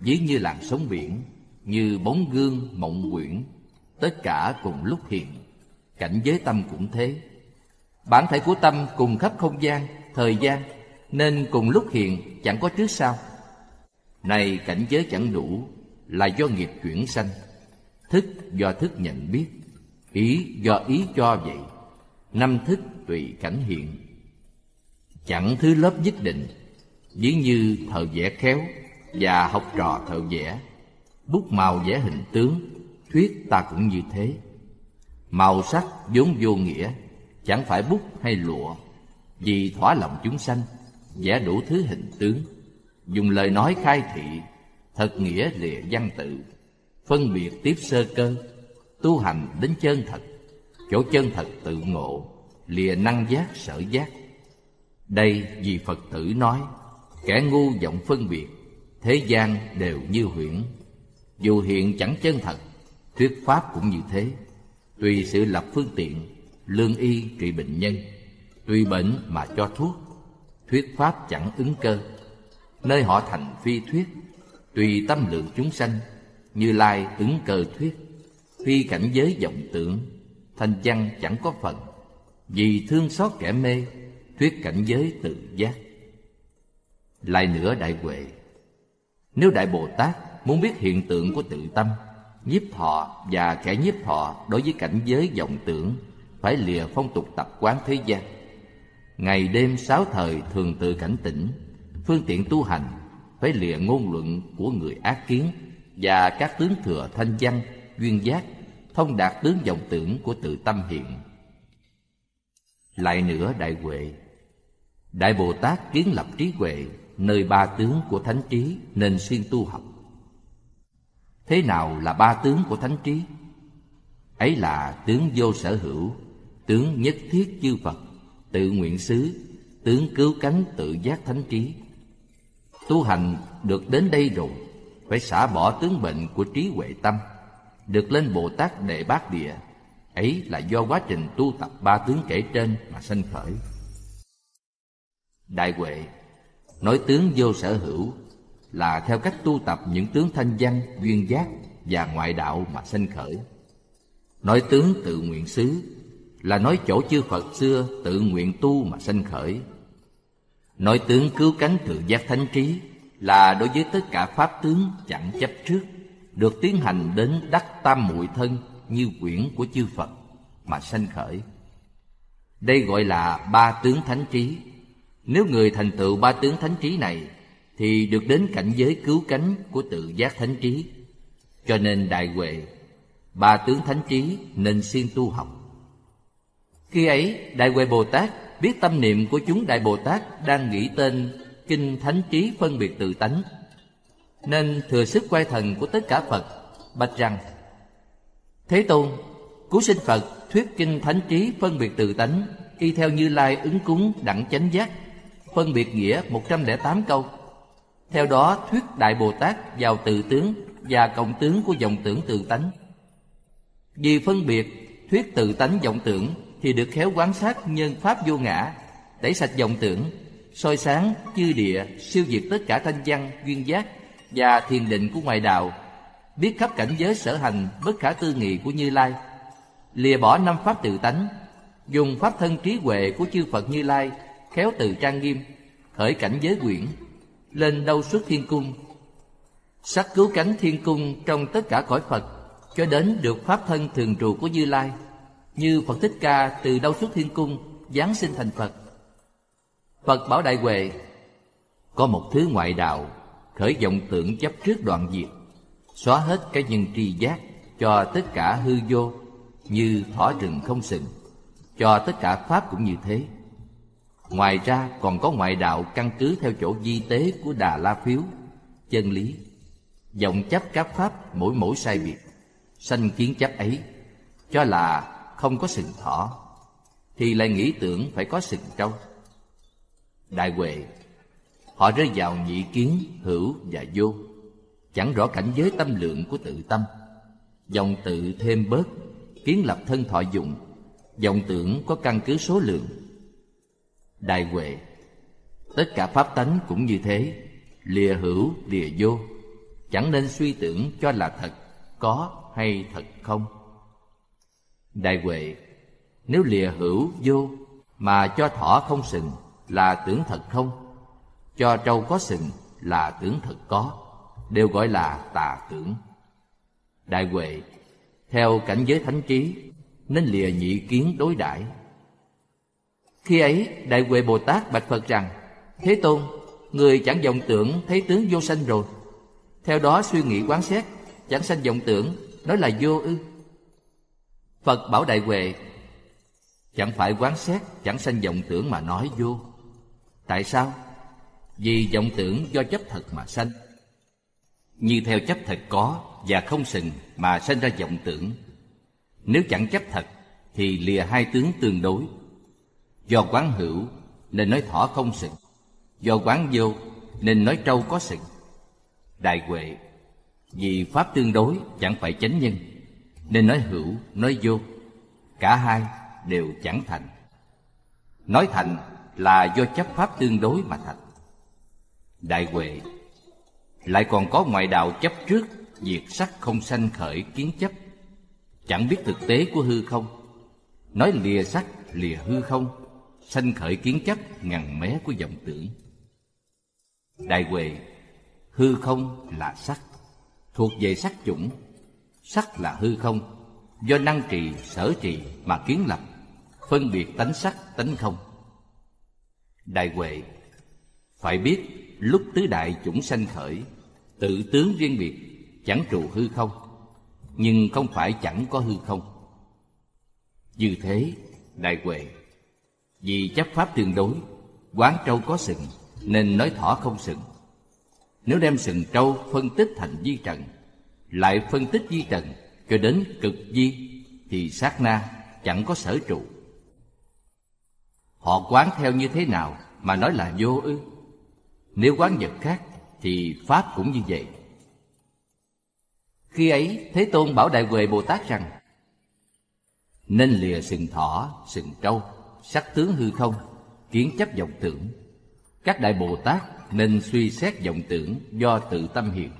ví như làn sóng biển như bóng gương, mộng quyển, tất cả cùng lúc hiện. Cảnh giới tâm cũng thế. Bản thể của tâm cùng khắp không gian, thời gian, nên cùng lúc hiện chẳng có trước sau. Này cảnh giới chẳng đủ, là do nghiệp chuyển sanh. Thức do thức nhận biết, ý do ý cho vậy. Năm thức tùy cảnh hiện. Chẳng thứ lớp nhất định, ví như thợ vẽ khéo và học trò thợ vẽ bút màu vẽ hình tướng, thuyết ta cũng như thế. Màu sắc vốn vô nghĩa, chẳng phải bút hay lụa. Vì thỏa lòng chúng sanh, vẽ đủ thứ hình tướng. Dùng lời nói khai thị, thật nghĩa lìa văn tự. Phân biệt tiếp sơ cơ, tu hành đến chân thật. Chỗ chân thật tự ngộ, lìa năng giác sở giác. Đây vì phật tử nói, kẻ ngu vọng phân biệt, thế gian đều như huyễn dù hiện chẳng chân thật, thuyết pháp cũng như thế. Tùy sự lập phương tiện, lương y trị bệnh nhân. Tùy bệnh mà cho thuốc, thuyết pháp chẳng ứng cơ. Nơi họ thành phi thuyết, tùy tâm lượng chúng sanh, như lai ứng cơ thuyết. Phi cảnh giới vọng tưởng, thanh văn chẳng có phần. Vì thương xót kẻ mê, thuyết cảnh giới tự giác. Lại nữa đại huệ. Nếu đại bồ tát muốn biết hiện tượng của tự tâm, nhiếp thọ và kẻ nhiếp thọ đối với cảnh giới vọng tưởng phải lìa phong tục tập quán thế gian. Ngày đêm sáu thời thường tự cảnh tỉnh, phương tiện tu hành phải lìa ngôn luận của người ác kiến và các tướng thừa thanh văn, duyên giác thông đạt tướng vọng tưởng của tự tâm hiện. Lại nữa đại huệ, đại bồ tát kiến lập trí huệ, nơi ba tướng của thánh trí nên xuyên tu học thế nào là ba tướng của thánh trí? Ấy là tướng vô sở hữu, tướng nhất thiết chư phật, tự nguyện xứ, tướng cứu cánh tự giác thánh trí. Tu hành được đến đây rồi, phải xả bỏ tướng bệnh của trí huệ tâm, được lên bồ tát đệ bát địa. Ấy là do quá trình tu tập ba tướng kể trên mà sanh khởi. Đại huệ, nói tướng vô sở hữu là theo cách tu tập những tướng thanh văn duyên giác và ngoại đạo mà sanh khởi. Nói tướng tự nguyện xứ là nói chỗ chư phật xưa tự nguyện tu mà sanh khởi. Nói tướng cứu cánh tự giác thánh trí là đối với tất cả pháp tướng chẳng chấp trước, được tiến hành đến đắc tam muội thân như quyển của chư phật mà sanh khởi. Đây gọi là ba tướng thánh trí. Nếu người thành tựu ba tướng thánh trí này thì được đến cảnh giới cứu cánh của tự giác thánh trí. Cho nên đại huệ ba tướng thánh trí nên siêng tu học. Khi ấy đại huệ bồ tát biết tâm niệm của chúng Đại Bồ Tát đang nghĩ tên Kinh Thánh Trí phân biệt tự tánh. Nên thừa sức quay thần của tất cả Phật Bạch rằng Thế Tôn, Cứu sinh Phật thuyết Kinh Thánh Trí phân biệt tự tánh Y theo Như Lai ứng cúng đẳng chánh giác Phân biệt nghĩa 108 câu. Theo đó, thuyết Đại Bồ Tát vào tự tướng Và cộng tướng của dòng tưởng tự tánh. Vì phân biệt, thuyết tự tánh vọng tưởng thì được khéo quán sát nhân pháp vô ngã tẩy sạch vọng tưởng, soi sáng, chư địa, siêu diệt tất cả thanh văn, duyên giác và thiền định của ngoại đạo, biết khắp cảnh giới sở hành bất khả tư nghị của như lai, lìa bỏ năm pháp tự tánh, dùng pháp thân trí huệ của chư phật như lai khéo từ trang nghiêm, khởi cảnh giới quyển lên đâu suốt thiên cung sắc cứu cánh thiên cung trong tất cả cõi phật cho đến được pháp thân thường trụ của như lai như Phật Thích Ca từ đâu suốt thiên cung giáng sinh thành Phật. Phật bảo Đại Huệ có một thứ ngoại đạo khởi vọng tưởng chấp trước đoạn diệt, xóa hết cái nhân tri giác cho tất cả hư vô như thỏ rừng không sừng, cho tất cả pháp cũng như thế. Ngoài ra còn có ngoại đạo căn cứ theo chỗ di tế của Đà La Phiếu, chân lý, vọng chấp các pháp mỗi mỗi sai biệt, sanh kiến chấp ấy, cho là không có sừng thỏ thì lại nghĩ tưởng phải có sừng trâu. Đại huệ họ rơi vào nhị kiến hữu và vô chẳng rõ cảnh giới tâm lượng của tự tâm. Dòng tự thêm bớt kiến lập thân thọ dụng dòng tưởng có căn cứ số lượng đại huệ. Tất cả pháp tánh cũng như thế, lìa hữu, lìa vô. Chẳng nên suy tưởng cho là thật, có hay thật không? Đại Huệ, Nếu lìa hữu, vô, Mà cho thỏ không sừng, Là tưởng thật không? Cho trâu có sừng, Là tưởng thật có. Đều gọi là tà tưởng. Đại Huệ, Theo cảnh giới thánh trí, Nên lìa nhị kiến đối đãi. Khi ấy, Đại Huệ Bồ Tát bạch Phật rằng, Thế Tôn, Người chẳng vọng tưởng thấy tướng vô sanh rồi. Theo đó suy nghĩ quán xét, Chẳng sanh vọng tưởng, Nói là vô ư. Phật bảo Đại Huệ, Chẳng phải quán xét, Chẳng sanh vọng tưởng mà nói vô. Tại sao? Vì vọng tưởng do chấp thật mà sanh. Như theo chấp thật có Và không sừng mà sanh ra vọng tưởng. Nếu chẳng chấp thật, Thì lìa hai tướng tương đối. Do quán hữu, Nên nói thỏ không sừng Do quán vô, Nên nói trâu có sừng Đại Huệ, Vì Pháp tương đối, chẳng phải chánh nhân. Nên nói hữu, nói vô, cả hai đều chẳng thành. Nói thành là do chấp pháp tương đối mà thành. Đại huệ, lại còn có ngoại đạo chấp trước, diệt sắc không sanh khởi kiến chấp. Chẳng biết thực tế của hư không? Nói lìa sắc, lìa hư không? Sanh khởi kiến chấp ngằn mé của vọng tưởng. Đại huệ, hư không là sắc, thuộc về sắc chủng. Sắc là hư không, do năng trì, sở trì mà kiến lập, phân biệt tánh sắc, tánh không. Đại huệ, phải biết lúc tứ đại chủng sanh khởi, tự tướng riêng biệt chẳng trụ hư không, nhưng không phải chẳng có hư không. Như thế, đại huệ vì chấp pháp tương đối, quán trâu có sừng, nên nói thỏ không sừng. Nếu đem sừng trâu phân tích thành di trần, lại phân tích di trần cho đến cực di, thì sát na chẳng có sở trụ. Họ quán theo như thế nào mà nói là vô ư? Nếu quán vật khác, thì pháp cũng như vậy. Khi ấy, thế tôn bảo đại huệ bồ tát rằng, nên lìa sừng thỏ, sừng trâu sắc tướng hư không kiến chấp vọng tưởng. Các đại bồ tát nên suy xét vọng tưởng do tự tâm hiện.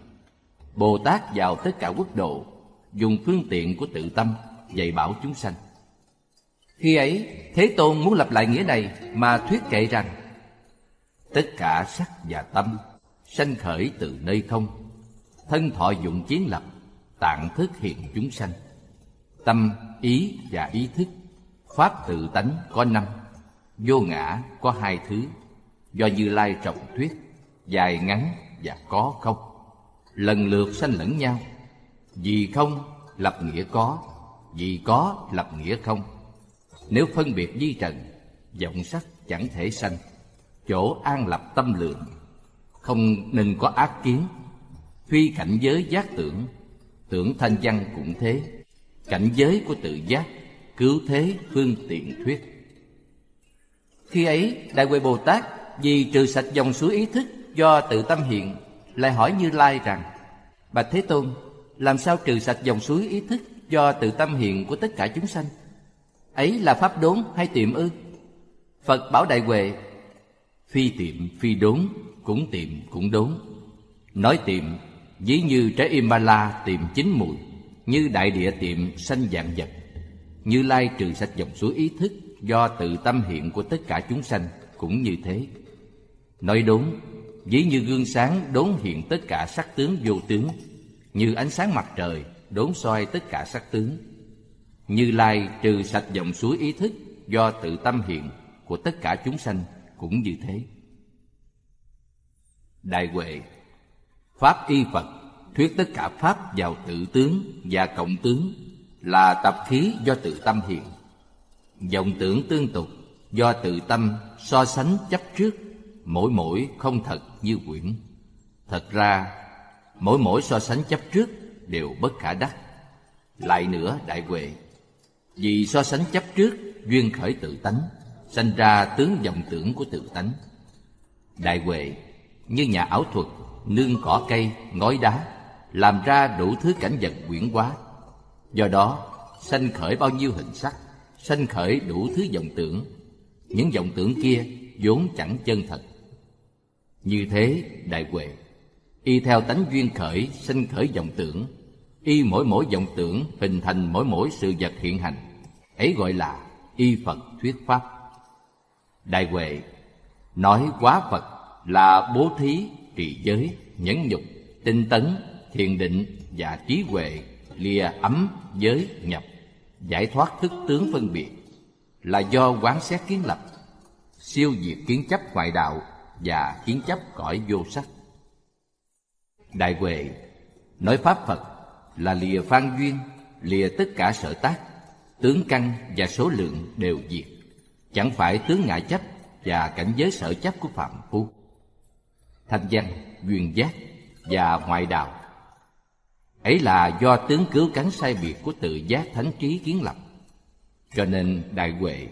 Bồ Tát vào tất cả quốc độ Dùng phương tiện của tự tâm Dạy bảo chúng sanh. Khi ấy Thế Tôn muốn lập lại nghĩa này Mà thuyết kệ rằng Tất cả sắc và tâm Sanh khởi từ nơi không Thân thọ dụng chiến lập Tạng thức hiện chúng sanh. Tâm, ý và ý thức Pháp tự tánh có năm, Vô ngã có hai thứ, Do Như Lai trọng thuyết, Dài ngắn và có không. Lần lượt sanh lẫn nhau, vì không lập nghĩa có, vì có lập nghĩa không. Nếu phân biệt di trần vọng sắc chẳng thể sanh. Chỗ an lập tâm lượng, không nên có ác kiến. Phi cảnh giới giác tưởng tưởng thanh văn cũng thế. Cảnh giới của tự giác cứu thế phương tiện thuyết. Khi ấy, đại huệ bồ tát vì trừ sạch dòng suối ý thức do tự tâm hiện, lại hỏi như lai rằng, bạch thế tôn, làm sao trừ sạch dòng suối ý thức do tự tâm hiện của tất cả chúng sanh? Ấy là pháp đốn hay tiệm ư? Phật bảo đại huệ, phi tiệm, phi đốn, cũng tiệm, cũng đốn. Nói tiệm, ví như trái im ba la tiệm chín mùi, như đại địa tiệm sanh dạng vật như lai trừ sạch dòng suối ý thức do tự tâm hiện của tất cả chúng sanh cũng như thế. Nói đúng, ví như gương sáng đốn hiện tất cả sắc tướng vô tướng, như ánh sáng mặt trời đốn soi tất cả sắc tướng. Như lai trừ sạch dòng suối ý thức do tự tâm hiện của tất cả chúng sanh cũng như thế. Đại huệ, pháp y phật thuyết tất cả pháp vào tự tướng và cộng tướng là tập khí do tự tâm hiện. Vọng tưởng tương tục do tự tâm so sánh chấp trước, mỗi mỗi không thật như quyển. Thật ra, mỗi mỗi so sánh chấp trước đều bất khả đắc. Lại nữa, đại huệ, vì so sánh chấp trước duyên khởi tự tánh, sanh ra tướng vọng tưởng của tự tánh. Đại huệ, như nhà ảo thuật, nương cỏ cây, ngói đá, làm ra đủ thứ cảnh vật quyển quá do đó, sanh khởi bao nhiêu hình sắc, sanh khởi đủ thứ vọng tưởng. Những vọng tưởng kia vốn chẳng chân thật. Như thế, đại huệ, y theo tánh duyên khởi, sanh khởi vọng tưởng. Y mỗi mỗi vọng tưởng hình thành mỗi mỗi sự vật hiện hành. Ấy gọi là y phật thuyết pháp. Đại huệ, nói quá phật là bố thí, trì giới, nhẫn nhục, tinh tấn, thiền định và trí huệ lìa ấm giới nhập, giải thoát thức tướng phân biệt, là do quán xét kiến lập, siêu diệt kiến chấp ngoại đạo và kiến chấp cõi vô sắc. Đại huệ nói pháp phật là lìa phan duyên, lìa tất cả sở tác, tướng căn và số lượng đều diệt, chẳng phải tướng ngại chấp và cảnh giới sở chấp của phạm phu. Thanh văn, duyên giác và ngoại đạo ấy là do tướng cứu cánh sai biệt của tự giác thánh trí kiến lập. Cho nên, đại huệ,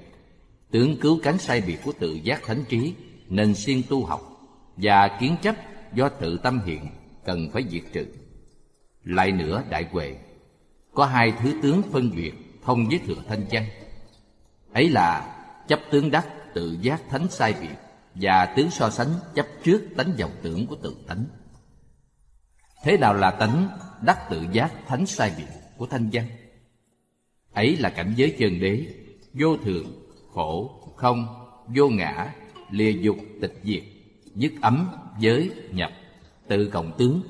tướng cứu cánh sai biệt của tự giác thánh trí nên siêng tu học và kiến chấp do tự tâm hiện cần phải diệt trừ. Lại nữa, đại huệ, có hai thứ tướng phân biệt thông với thừa thanh văn ấy là chấp tướng đắc tự giác thánh sai biệt và tướng so sánh chấp trước tánh vọng tưởng của tự tánh. Thế nào là tánh? Đắc tự giác thánh sai biệt của thanh văn. Ấy là cảnh giới chân đế, vô thường, khổ, không, vô ngã, lìa dục, tịch diệt, dứt ấm, giới, nhập, tự cộng tướng.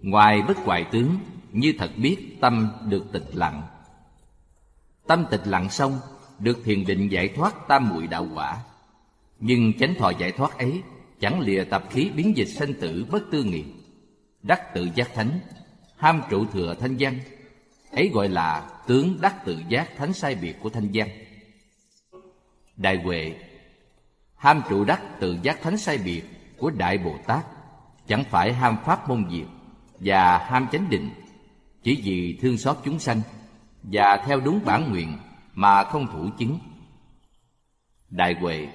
Ngoài bất hoại tướng, như thật biết tâm được tịch lặng. Tâm tịch lặng xong, được thiền định giải thoát tam muội đạo quả. Nhưng chánh thọ giải thoát ấy chẳng lìa tập khí biến dịch sanh tử bất tư nghị đắc tự giác thánh, ham trụ thừa thanh văn ấy gọi là tướng đắc tự giác thánh sai biệt của thanh văn đại huệ, ham trụ đắc tự giác thánh sai biệt của đại bồ tát, chẳng phải ham pháp môn diệt và ham chánh định, chỉ vì thương xót chúng sanh và theo đúng bản nguyện mà không thủ chứng. Đại huệ,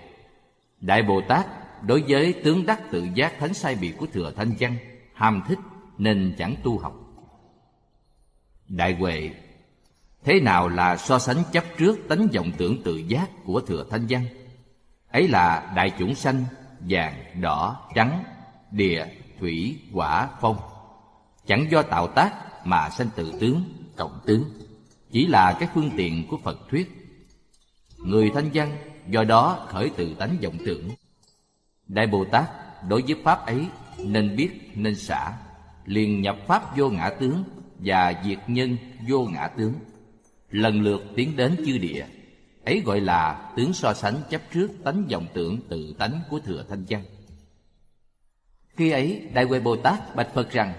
đại bồ tát đối với tướng đắc tự giác thánh sai biệt của thừa thanh văn ham thích nên chẳng tu học. Đại huệ, thế nào là so sánh chấp trước tánh vọng tưởng tự giác của thừa thanh văn? Ấy là đại chủng sanh, vàng, đỏ, trắng, địa, thủy quả phong. Chẳng do tạo tác mà sanh tự tướng, cộng tướng. Chỉ là các phương tiện của phật thuyết. Người thanh văn do đó khởi từ tánh vọng tưởng. Đại bồ tát đối với pháp ấy nên biết, nên xả. Liền nhập pháp vô ngã tướng và diệt nhân vô ngã tướng. Lần lượt tiến đến chư địa. Ấy gọi là tướng so sánh chấp trước tánh vọng tưởng tự tánh của thừa thanh văn. Khi ấy, đại huệ bồ tát bạch phật rằng,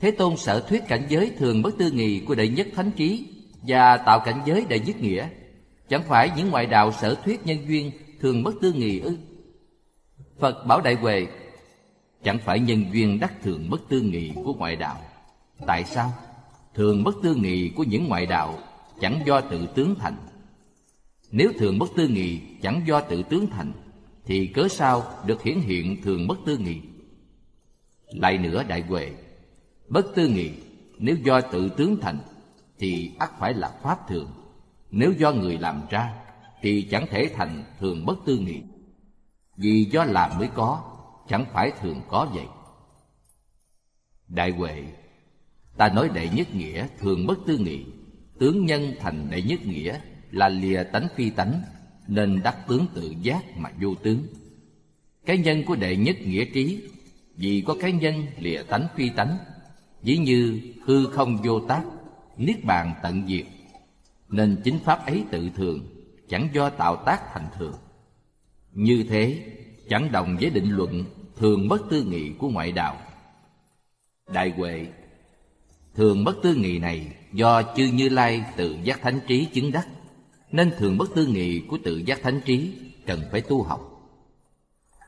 thế tôn sở thuyết cảnh giới thường bất tư nghì của đệ nhất thánh trí và tạo cảnh giới đệ nhất nghĩa, Chẳng phải những ngoại đạo sở thuyết nhân duyên thường bất tư nghị ư? Phật bảo Đại Huệ Chẳng phải nhân duyên đắc thường bất tư nghị của ngoại đạo. Tại sao? Thường bất tư nghị của những ngoại đạo Chẳng do tự tướng thành. Nếu thường bất tư nghị chẳng do tự tướng thành, Thì cớ sao được hiển hiện thường bất tư nghị Lại nữa Đại Huệ, Bất tư nghị nếu do tự tướng thành Thì ắt phải là Pháp thường. Nếu do người làm ra Thì chẳng thể thành thường bất tư nghị Vì do làm mới có Chẳng phải thường có vậy. Đại Huệ, Ta nói đệ nhất nghĩa thường bất tư nghị, Tướng nhân thành đệ nhất nghĩa Là lìa tánh phi tánh, Nên đắc tướng tự giác mà vô tướng. Cái nhân của đệ nhất nghĩa trí, Vì có cái nhân lìa tánh phi tánh Dĩ như hư không vô tác, Niết bàn tận diệt, Nên chính pháp ấy tự thường, Chẳng do tạo tác thành thường. Như thế, chẳng đồng với định luận Thường bất tư nghị của ngoại đạo. Đại Huệ, Thường bất tư nghị này do chư Như Lai tự giác thánh trí chứng đắc, Nên thường bất tư nghị của tự giác thánh trí cần phải tu học.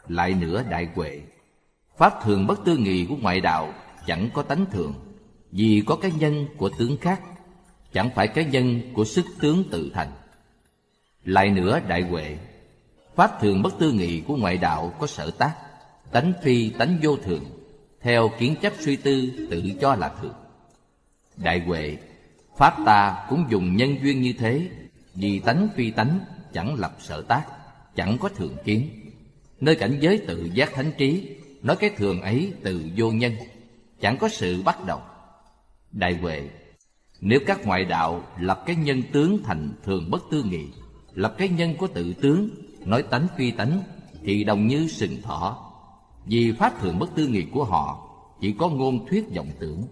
Lại nữa, Đại Huệ, Pháp thường bất tư nghị của ngoại đạo chẳng có tánh thường, vì có cái nhân của tướng khác, chẳng phải cái nhân của sức tướng tự thành. Lại nữa, đại huệ, pháp thường bất tư nghị của ngoại đạo có sở tác tánh phi tánh vô thường, theo kiến chấp suy tư, tự cho là thường. Đại huệ, pháp ta cũng dùng nhân duyên như thế, vì tánh phi tánh chẳng lập sở tác, chẳng có thường kiến. Nơi cảnh giới tự giác thánh trí, nói cái thường ấy từ vô nhân, chẳng có sự bắt đầu. Đại huệ, nếu các ngoại đạo lập cái nhân tướng thành thường bất tư nghị, lập cái nhân của tự tướng, nói tánh phi tánh thì đồng như sừng thỏ vì pháp thường bất tư nghị của họ, chỉ có ngôn thuyết vọng tưởng.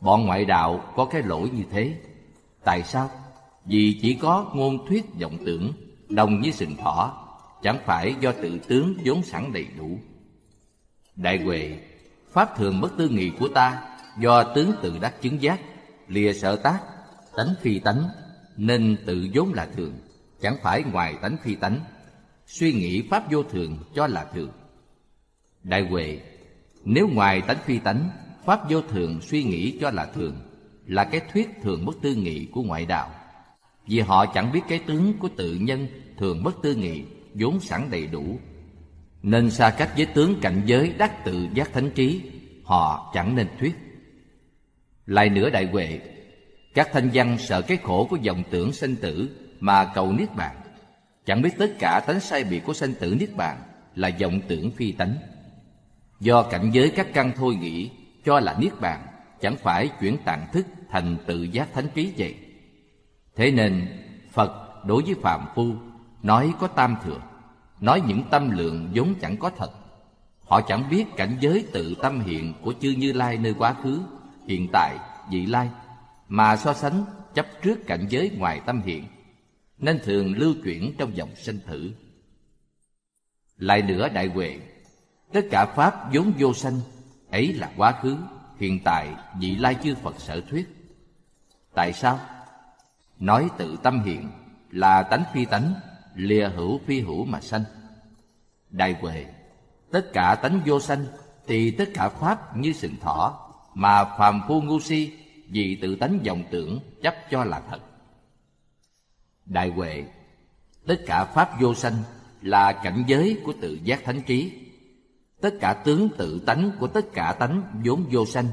Bọn ngoại đạo có cái lỗi như thế. Tại sao? Vì chỉ có ngôn thuyết vọng tưởng, đồng như sừng thỏ chẳng phải do tự tướng vốn sẵn đầy đủ. Đại huệ, Pháp thường bất tư nghị của ta Do tướng tự đắc chứng giác, Lìa sợ tác, Tánh phi tánh, Nên tự vốn là thường, Chẳng phải ngoài tánh phi tánh. Suy nghĩ Pháp vô thường cho là thường. Đại Huệ, Nếu ngoài tánh phi tánh, Pháp vô thường suy nghĩ cho là thường, Là cái thuyết thường bất tư nghị của ngoại đạo. Vì họ chẳng biết cái tướng của tự nhân Thường bất tư nghị, vốn sẵn đầy đủ. Nên xa cách với tướng cảnh giới đắc tự giác thánh trí, họ chẳng nên thuyết. Lại nữa đại huệ, các thanh văn sợ cái khổ của dòng tưởng sanh tử mà cầu niết bàn. Chẳng biết tất cả tánh sai biệt của sanh tử niết bàn là vọng tưởng phi tánh do cảnh giới các căn thôi nghĩ, cho là niết bàn, chẳng phải chuyển tạng thức thành tự giác thánh trí vậy. Thế nên, phật đối với phạm phu nói có tam thừa, nói những tâm lượng vốn chẳng có thật. Họ chẳng biết cảnh giới tự tâm hiện của chư như lai nơi quá khứ, hiện tại, vị lai, mà so sánh chấp trước cảnh giới ngoài tâm hiện, nên thường lưu chuyển trong dòng sinh thử. Lại nữa đại huệ tất cả pháp vốn vô sanh, ấy là quá khứ, hiện tại vị lai chư phật sở thuyết. Tại sao? Nói tự tâm hiện, là tánh phi tánh, lìa hữu phi hữu mà sanh. Đại huệ, tất cả tánh vô sanh, thì tất cả pháp như sừng thỏ, mà phàm phu ngu si, vì tự tánh vọng tưởng chấp cho là thật. Đại huệ, tất cả pháp vô sanh là cảnh giới của tự giác thánh trí tất cả tướng tự tánh của tất cả tánh vốn vô sanh.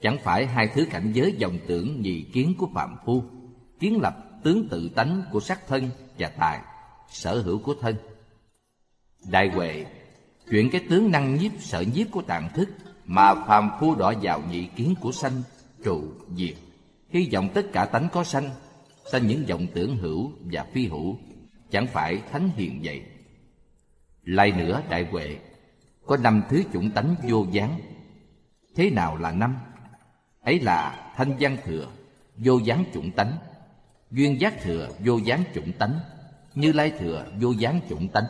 Chẳng phải hai thứ cảnh giới dòng tưởng nhị kiến của phạm phu kiến lập tướng tự tánh của sắc thân và tài, sở hữu của thân. Đại huệ, chuyện cái tướng năng nhiếp sở nhiếp của tạng thức mà phàm phu đọa vào nhị kiến của sanh, trụ, diệt. Hy vọng tất cả tánh có sanh sanh những vọng tưởng hữu và phi hữu, chẳng phải thánh hiền vậy. Lại nữa, đại huệ có năm thứ chủng tánh vô gián. Thế nào là năm? Ấy là thanh văn thừa vô gián chủng tánh. Duyên giác thừa vô gián chủng tánh. Như lai thừa vô gián chủng tánh.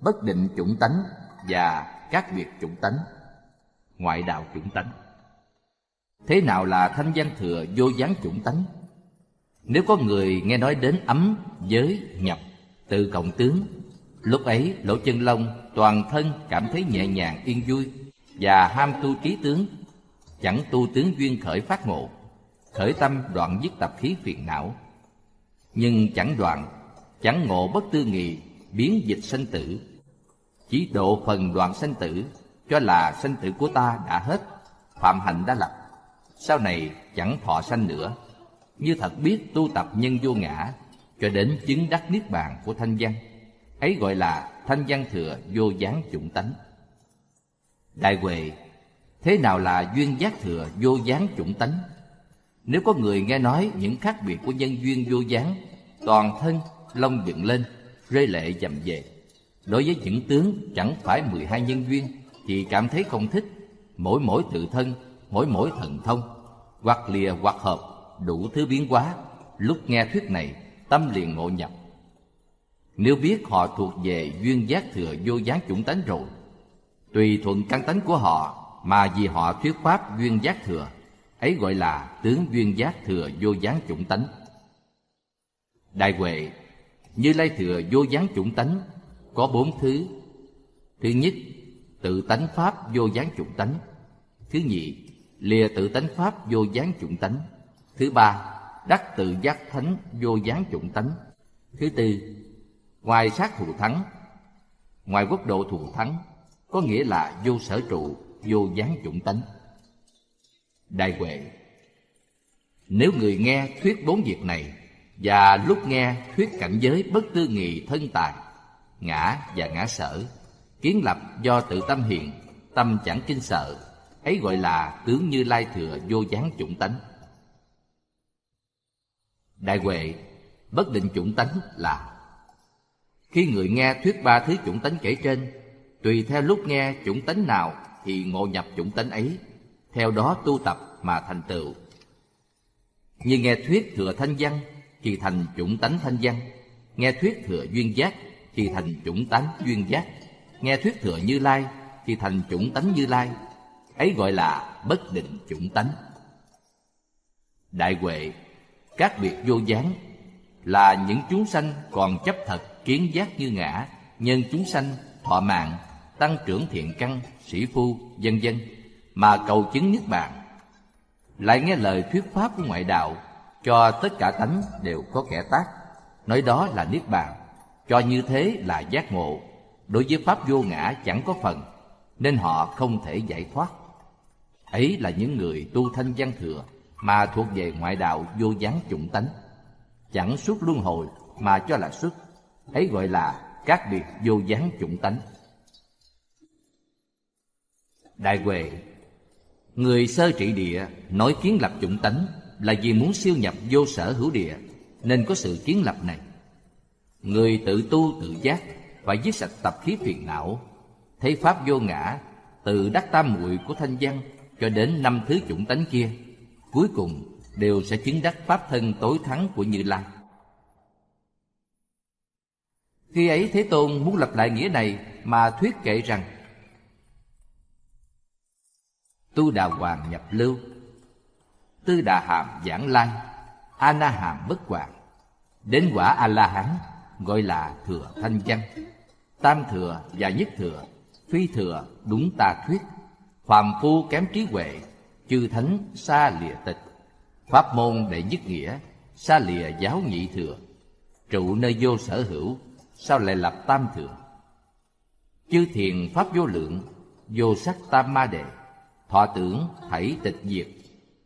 Bất định chủng tánh và các biệt chủng tánh. Ngoại đạo chủng tánh. Thế nào là thanh văn thừa vô gián chủng tánh? Nếu có người nghe nói đến ấm, giới, nhập, tự cộng tướng Lúc ấy lỗ chân lông toàn thân cảm thấy nhẹ nhàng yên vui Và ham tu trí tướng. Chẳng tu tướng duyên khởi phát ngộ Khởi tâm đoạn dứt tập khí phiền não. Nhưng chẳng đoạn, chẳng ngộ bất tư nghị Biến dịch sanh tử. Chỉ độ phần đoạn sanh tử Cho là sanh tử của ta đã hết Phạm hạnh đã lập. Sau này chẳng thọ sanh nữa. Như thật biết tu tập nhân vô ngã Cho đến chứng đắc niết bàn của thanh văn ấy gọi là thanh văn thừa vô gián chủng tánh. Đại huệ, thế nào là duyên giác thừa vô gián chủng tánh? Nếu có người nghe nói những khác biệt của nhân duyên vô gián, toàn thân, lông dựng lên, rơi lệ dầm về. Đối với những tướng chẳng phải mười hai nhân duyên, thì cảm thấy không thích. Mỗi mỗi tự thân, mỗi mỗi thần thông, hoặc lìa hoặc hợp, đủ thứ biến hóa. Lúc nghe thuyết này, tâm liền ngộ nhập nếu biết họ thuộc về duyên giác thừa vô gián chủng tánh rồi, Tùy thuận căn tánh của họ, Mà vì họ thuyết pháp duyên giác thừa, Ấy gọi là tướng duyên giác thừa vô gián chủng tánh. Đại Huệ, Như Lai thừa vô gián chủng tánh, Có bốn thứ. Thứ nhất, Tự tánh pháp vô gián chủng tánh. Thứ nhị, Lìa tự tánh pháp vô gián chủng tánh. Thứ ba, Đắc tự giác thánh vô gián chủng tánh. Thứ tư ngoài sát thù thắng, ngoài quốc độ thù thắng, có nghĩa là vô sở trụ, vô gián chủng tánh. Đại huệ, nếu người nghe thuyết bốn việc này và lúc nghe thuyết cảnh giới bất tư nghị thân tài, ngã và ngã sở, kiến lập do tự tâm hiện tâm chẳng kinh sợ, ấy gọi là tướng như lai thừa vô gián chủng tánh. Đại huệ, bất định chủng tánh là khi người nghe thuyết ba thứ chủng tánh kể trên, tùy theo lúc nghe chủng tánh nào thì ngộ nhập chủng tánh ấy, theo đó tu tập mà thành tựu. Như nghe thuyết thừa thanh văn thì thành chủng tánh thanh văn, nghe thuyết thừa duyên giác thì thành chủng tánh duyên giác, nghe thuyết thừa như lai thì thành chủng tánh như lai, ấy gọi là bất định chủng tánh. Đại huệ, các biệt vô gián là những chúng sanh còn chấp thật kiến giác như ngã, nhân chúng sanh thọ mạng, tăng trưởng thiện căn, sĩ phu vân vân mà cầu chứng niết bàn. Lại nghe lời thuyết pháp của ngoại đạo, cho tất cả tánh đều có kẻ tác. Nói đó là niết bàn, cho như thế là giác ngộ. Đối với pháp vô ngã chẳng có phần, nên họ không thể giải thoát. Ấy là những người tu thanh văn thừa, mà thuộc về ngoại đạo vô gián chủng tánh chẳng xuất luân hồi mà cho là xuất ấy gọi là các biệt vô gián chủng tánh. Đại huệ, người sơ trị địa nói kiến lập chủng tánh là vì muốn siêu nhập vô sở hữu địa, nên có sự kiến lập này. Người tự tu tự giác phải giết sạch tập khí phiền não, thấy pháp vô ngã, từ đắc tam muội của thanh văn cho đến năm thứ chủng tánh kia, cuối cùng đều sẽ chứng đắc pháp thân tối thắng của như lai. Khi ấy Thế Tôn muốn lập lại nghĩa này mà thuyết kệ rằng, Tu Đà Hoàng nhập lưu, Tư Đà Hàm giảng lai, A Na Hàm bất hoàng, Đến quả A La Hán gọi là thừa thanh văn, Tam thừa và nhất thừa, Phi thừa đúng ta thuyết, Phàm phu kém trí huệ, Chư thánh xa lìa tịch. Pháp môn đệ nhất nghĩa, Xa lìa giáo nhị thừa. Trụ nơi vô sở hữu, sao lại lập tam thừa chư thiền pháp vô lượng, vô sắc tam ma đề. Thọ tưởng thảy tịch diệt,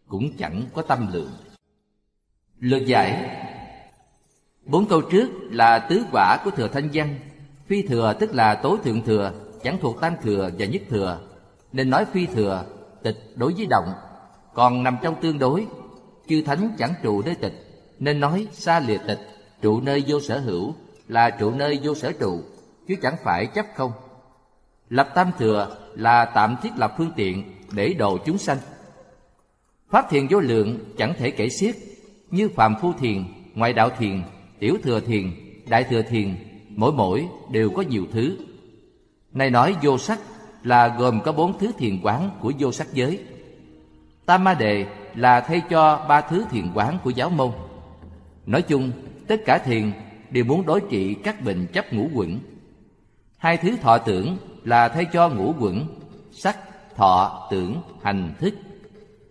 cũng chẳng có tâm lượng. Lược giải. Bốn câu trước là tứ quả của thừa thanh văn. Phi thừa tức là tối thượng thừa, chẳng thuộc tam thừa và nhất thừa. Nên nói phi thừa, tịch đối với động. Còn nằm trong tương đối chư thánh chẳng trụ nơi tịch, nên nói xa lìa tịch, trụ nơi vô sở hữu là trụ nơi vô sở trụ, chứ chẳng phải chấp không. Lập tam thừa là tạm thiết lập phương tiện để độ chúng sanh. Pháp thiền vô lượng chẳng thể kể xiết, như phàm phu thiền, ngoại đạo thiền, tiểu thừa thiền, đại thừa thiền, mỗi mỗi đều có nhiều thứ. Này nói vô sắc là gồm có bốn thứ thiền quán của vô sắc giới. Tam ma đề là thay cho ba thứ thiền quán của giáo môn Nói chung, tất cả thiền đều muốn đối trị các bệnh chấp ngũ quẩn. Hai thứ thọ tưởng là thay cho ngũ quẩn, sắc, thọ, tưởng, hành, thức.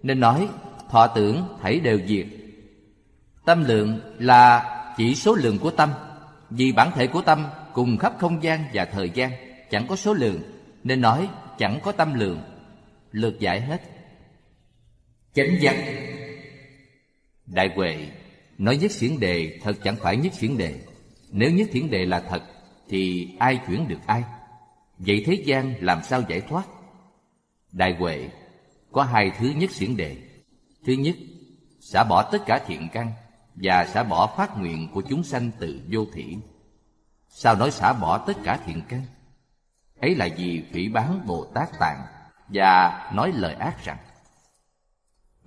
Nên nói, thọ tưởng thảy đều diệt. Tâm lượng là chỉ số lượng của tâm, vì bản thể của tâm cùng khắp không gian và thời gian, chẳng có số lượng, nên nói chẳng có tâm lượng. Lược giải hết. Chánh văn Đại Huệ nói nhất xiển đề thật chẳng phải nhất xiển đề. Nếu nhất thiển đề là thật, thì ai chuyển được ai? Vậy thế gian làm sao giải thoát? Đại Huệ có hai thứ nhất xiển đề. Thứ nhất, xả bỏ tất cả thiện căn và xả bỏ phát nguyện của chúng sanh từ vô thỉ. Sao nói xả bỏ tất cả thiện căn? Ấy là vì phỉ bán Bồ Tát Tạng và nói lời ác rằng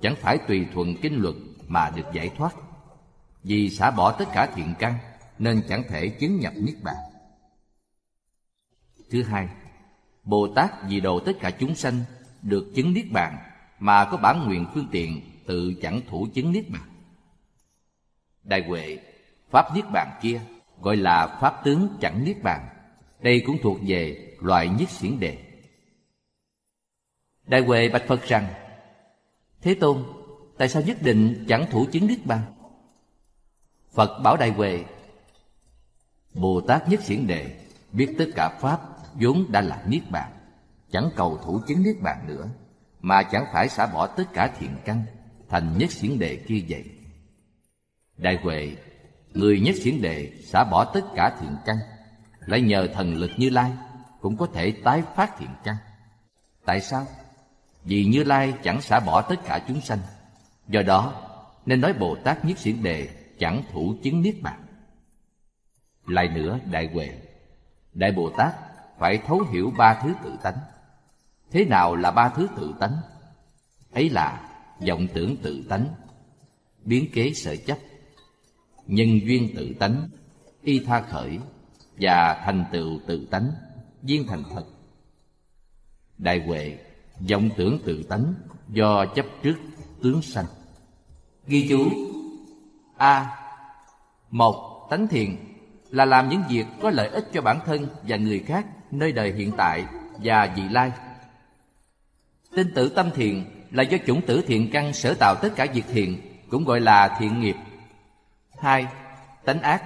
chẳng phải tùy thuận kinh luật mà được giải thoát. Vì xả bỏ tất cả thiện căn nên chẳng thể chứng nhập Niết Bàn. Thứ hai, Bồ Tát vì độ tất cả chúng sanh được chứng Niết Bàn mà có bản nguyện phương tiện tự chẳng thủ chứng Niết Bàn. Đại Huệ, Pháp Niết Bàn kia gọi là Pháp tướng chẳng Niết Bàn. Đây cũng thuộc về loại nhất xiển đề. Đại Huệ bạch Phật rằng, Thế Tôn, tại sao nhất định chẳng thủ chứng Niết Bàn? Phật bảo Đại Huệ, Bồ Tát nhất xiển đề biết tất cả Pháp vốn đã là Niết Bàn, chẳng cầu thủ chứng Niết Bàn nữa, mà chẳng phải xả bỏ tất cả thiện căn thành nhất xiển đề kia vậy. Đại Huệ, người nhất xiển đề xả bỏ tất cả thiện căn, lại nhờ thần lực Như Lai cũng có thể tái phát thiện căn. Tại sao? Vì Như Lai chẳng xả bỏ tất cả chúng sanh. Do đó, nên nói Bồ Tát nhất xiển đề chẳng thủ chứng Niết Bàn. Lại nữa, Đại Huệ, Đại Bồ Tát phải thấu hiểu ba thứ tự tánh. Thế nào là ba thứ tự tánh? Ấy là vọng tưởng tự tánh, biến kế sở chấp, nhân duyên tự tánh, y tha khởi và thành tựu tự tánh, viên thành thật. Đại Huệ, vọng tưởng tự tánh do chấp trước tướng sanh. Ghi chú A. Một, tánh thiền là làm những việc có lợi ích cho bản thân và người khác nơi đời hiện tại và vị lai. Tinh tử tâm thiền là do chủng tử thiện căn sở tạo tất cả việc thiện, cũng gọi là thiện nghiệp. Hai, tánh ác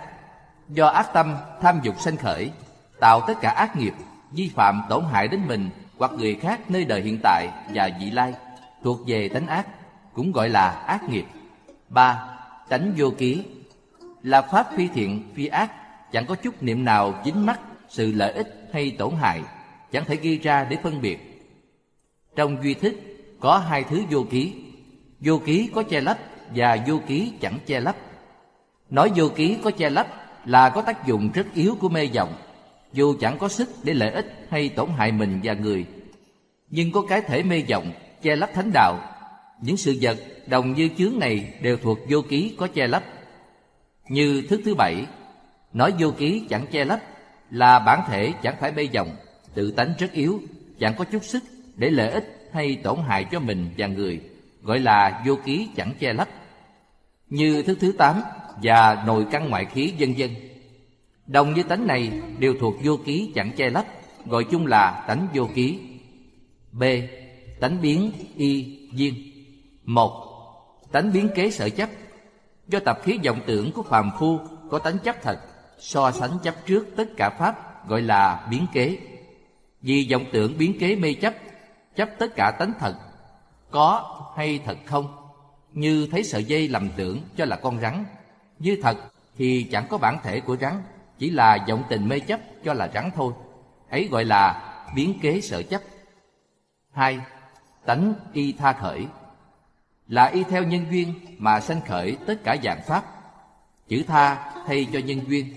do ác tâm tham dục sanh khởi, tạo tất cả ác nghiệp, vi phạm tổn hại đến mình hoặc người khác nơi đời hiện tại và vị lai, thuộc về tánh ác, cũng gọi là ác nghiệp. Ba, tánh vô ký. Là pháp phi thiện phi ác chẳng có chút niệm nào dính mắc sự lợi ích hay tổn hại chẳng thể ghi ra để phân biệt. Trong duy thức có hai thứ vô ký. Vô ký có che lấp và vô ký chẳng che lấp. Nói vô ký có che lấp là có tác dụng rất yếu của mê vọng dù chẳng có sức để lợi ích hay tổn hại mình và người, nhưng có cái thể mê vọng, che lấp thánh đạo. Những sự vật đồng như chướng này đều thuộc vô ký có che lấp. Như thứ thứ bảy, nói vô ký chẳng che lấp là bản thể chẳng phải mê vọng, tự tánh rất yếu, chẳng có chút sức để lợi ích hay tổn hại cho mình và người, gọi là vô ký chẳng che lấp. Như thứ thứ tám và nội căn ngoại khí vân vân đồng như tánh này đều thuộc vô ký chẳng che lấp, gọi chung là tánh vô ký. B. Tánh biến y duyên. Một. Tánh biến kế sở chấp. Do tập khí vọng tưởng của phàm phu có tánh chấp thật, so sánh chấp trước tất cả pháp gọi là biến kế. Vì vọng tưởng biến kế mê chấp chấp tất cả tánh thật, có hay thật không? Như thấy sợi dây lầm tưởng cho là con rắn, như thật thì chẳng có bản thể của rắn chỉ là vọng tình mê chấp cho là rắn thôi. Ấy gọi là biến kế sở chấp. Hai, tánh y tha khởi. Là y theo nhân duyên mà sanh khởi tất cả dạng pháp. Chữ tha thay cho nhân duyên,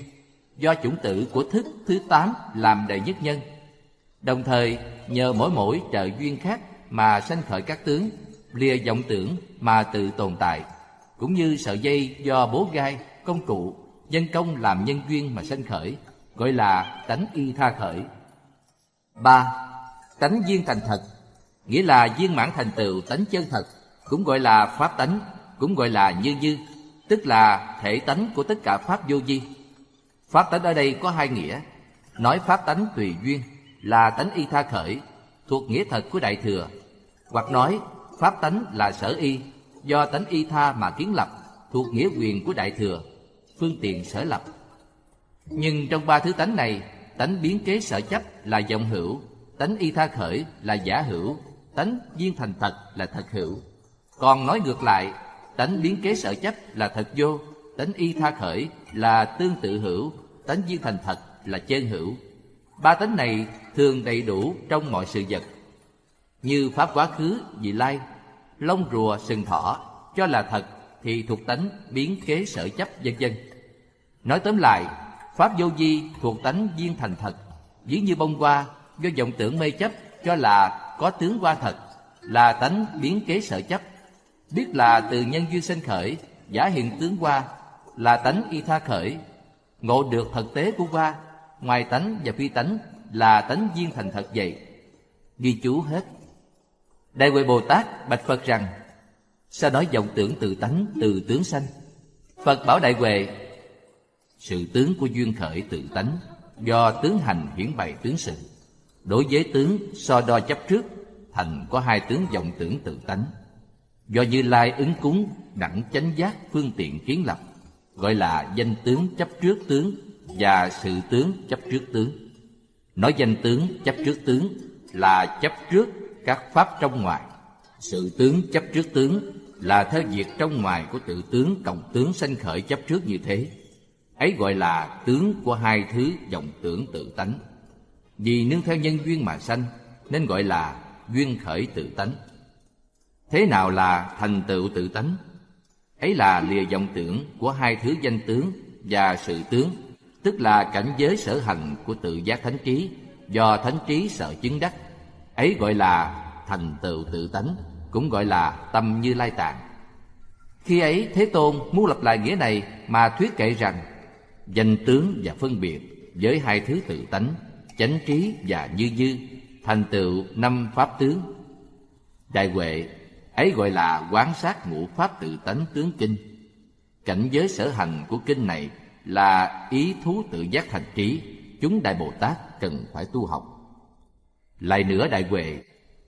do chủng tử của thức thứ tám làm đệ nhất nhân. Đồng thời, nhờ mỗi mỗi trợ duyên khác mà sanh khởi các tướng, lìa vọng tưởng mà tự tồn tại, cũng như sợi dây do bố gai, công cụ nhân công làm nhân duyên mà sanh khởi gọi là tánh y tha khởi ba tánh duyên thành thật nghĩa là viên mãn thành tựu tánh chân thật cũng gọi là pháp tánh cũng gọi là như như tức là thể tánh của tất cả pháp vô vi. Pháp tánh ở đây có hai nghĩa. Nói pháp tánh tùy duyên là tánh y tha khởi, thuộc nghĩa thật của Đại Thừa. Hoặc nói pháp tánh là sở y, do tánh y tha mà kiến lập, thuộc nghĩa quyền của Đại Thừa, phương tiện sở lập. Nhưng trong ba thứ tánh này, tánh biến kế sở chấp là vọng hữu, tánh y tha khởi là giả hữu, tánh viên thành thật là thật hữu. Còn nói ngược lại, tánh biến kế sở chấp là thật vô, tánh y tha khởi là tương tự hữu, tánh viên thành thật là chân hữu. Ba tánh này thường đầy đủ trong mọi sự vật. Như pháp quá khứ, vị lai, lông rùa, sừng thỏ, cho là thật thì thuộc tánh biến kế sở chấp vân vân. Nói tóm lại, pháp vô vi thuộc tánh viên thành thật, ví như bông hoa do vọng tưởng mê chấp cho là có tướng hoa thật, là tánh biến kế sở chấp. Biết là từ nhân duyên sinh khởi, giả hiện tướng hoa, là tánh y tha khởi. Ngộ được thực tế của hoa, ngoài tánh và phi tánh là tánh viên thành thật vậy. Ghi chú hết. Đại Huệ Bồ Tát bạch Phật rằng, sao nói vọng tưởng từ tánh từ tướng sanh? Phật bảo Đại Huệ, sự tướng của duyên khởi tự tánh, do tướng hành hiển bày tướng sự. Đối với tướng so đo chấp trước, thành có hai tướng vọng tưởng tự tánh. Do Như Lai ứng cúng đẳng chánh giác phương tiện kiến lập, gọi là danh tướng chấp trước tướng và sự tướng chấp trước tướng. Nói danh tướng chấp trước tướng là chấp trước các pháp trong ngoài. Sự tướng chấp trước tướng là theo việc trong ngoài của tự tướng cộng tướng sanh khởi chấp trước như thế. Ấy gọi là tướng của hai thứ vọng tưởng tự tánh. Vì nương theo nhân duyên mà sanh nên gọi là duyên khởi tự tánh. Thế nào là thành tựu tự tánh? Ấy là lìa vọng tưởng của hai thứ danh tướng và sự tướng, tức là cảnh giới sở hành của tự giác thánh trí do thánh trí sợ chứng đắc. Ấy gọi là thành tựu tự tánh, cũng gọi là tâm như lai tạng. Khi ấy Thế Tôn muốn lập lại nghĩa này mà thuyết kệ rằng danh tướng và phân biệt với hai thứ tự tánh, chánh trí và như dư, thành tựu năm pháp tướng. Đại Huệ, ấy gọi là quán sát ngũ pháp tự tánh tướng kinh. Cảnh giới sở hành của kinh này là ý thú tự giác thành trí, chúng Đại Bồ Tát cần phải tu học. Lại nữa Đại Huệ,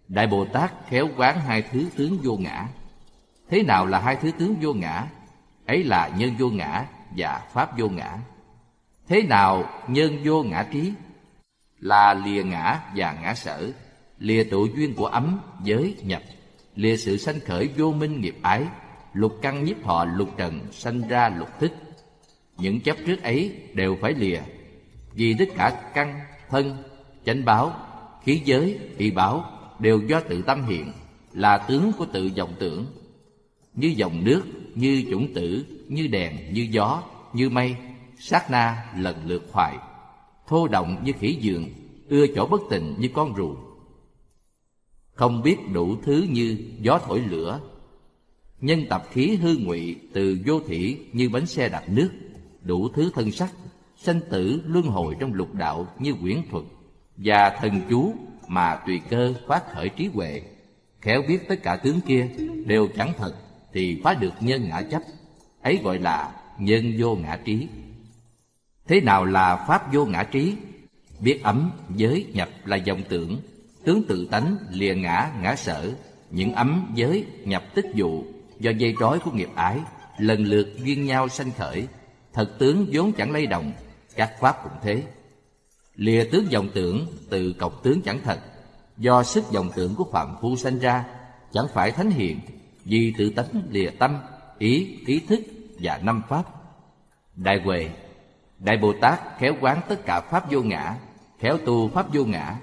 Đại Bồ Tát khéo quán hai thứ tướng vô ngã. Thế nào là hai thứ tướng vô ngã? Ấy là nhân vô ngã và pháp vô ngã. Thế nào nhân vô ngã trí? Là lìa ngã và ngã sở, lìa tụ duyên của ấm, giới, nhập, lìa sự sanh khởi vô minh nghiệp ái, lục căn nhiếp thọ lục trần sanh ra lục thức Những chấp trước ấy đều phải lìa, vì tất cả căn, thân, chánh báo, khí giới, thị báo đều do tự tâm hiện, là tướng của tự vọng tưởng. Như dòng nước, như chủng tử, như đèn, như gió, như mây, sát na lần lượt hoài, thô động như khỉ giường, ưa chỗ bất tình như con rùa. Không biết đủ thứ như gió thổi lửa, nhân tập khí hư ngụy từ vô thỉ như bánh xe đạp nước, đủ thứ thân sắc, sanh tử luân hồi trong lục đạo như quyển thuật và thần chú mà tùy cơ phát khởi trí huệ khéo biết tất cả tướng kia đều chẳng thật thì phá được nhân ngã chấp ấy gọi là nhân vô ngã trí. Thế nào là pháp vô ngã trí? Biết ấm, giới, nhập là dòng tưởng. Tướng tự tánh, lìa ngã ngã sở. Những ấm, giới, nhập tích dụ. Do dây trói của nghiệp ái, lần lượt duyên nhau sanh khởi. Thật tướng vốn chẳng lay động, các pháp cũng thế. Lìa tướng dòng tưởng, từ cọc tướng chẳng thật. Do sức dòng tưởng của phạm phu sanh ra, chẳng phải thánh hiện vì tự tánh lìa tâm ý ý thức và năm pháp. Đại huệ, đại bồ tát khéo quán tất cả pháp vô ngã, khéo tu pháp vô ngã,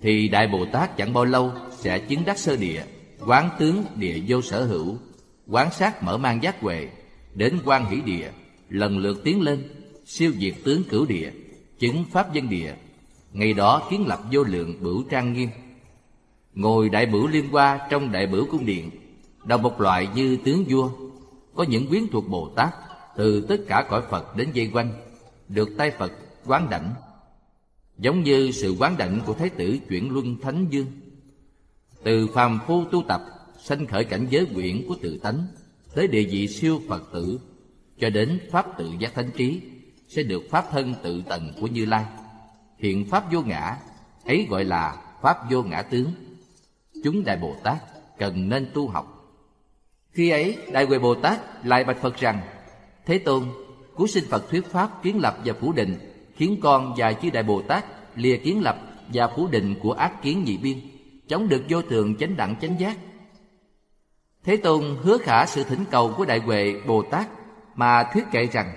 thì đại bồ tát chẳng bao lâu sẽ chứng đắc sơ địa, quán tướng địa vô sở hữu, quán sát mở mang giác huệ, đến quan hỷ địa, lần lượt tiến lên, siêu diệt tướng cửu địa, chứng pháp dân địa, ngày đó kiến lập vô lượng bửu trang nghiêm. Ngồi đại bửu liên qua trong đại bửu cung điện, đồng một loại như tướng vua có những quyến thuộc bồ tát từ tất cả cõi phật đến dây quanh được tay phật quán đảnh giống như sự quán đảnh của thái tử chuyển luân thánh dương từ phàm phu tu tập sanh khởi cảnh giới quyển của tự tánh tới địa vị siêu phật tử cho đến pháp tự giác thánh trí sẽ được pháp thân tự tần của Như Lai. Hiện pháp vô ngã, ấy gọi là pháp vô ngã tướng. Chúng Đại Bồ Tát cần nên tu học. Khi ấy, Đại Huệ Bồ Tát lại bạch Phật rằng: Thế Tôn, Cứu sinh Phật thuyết pháp kiến lập và phủ định, khiến con và chư Đại Bồ Tát lìa kiến lập và phủ định của ác kiến nhị biên, chống được vô thường chánh đẳng chánh giác. Thế Tôn hứa khả sự thỉnh cầu của Đại Huệ Bồ Tát mà thuyết kệ rằng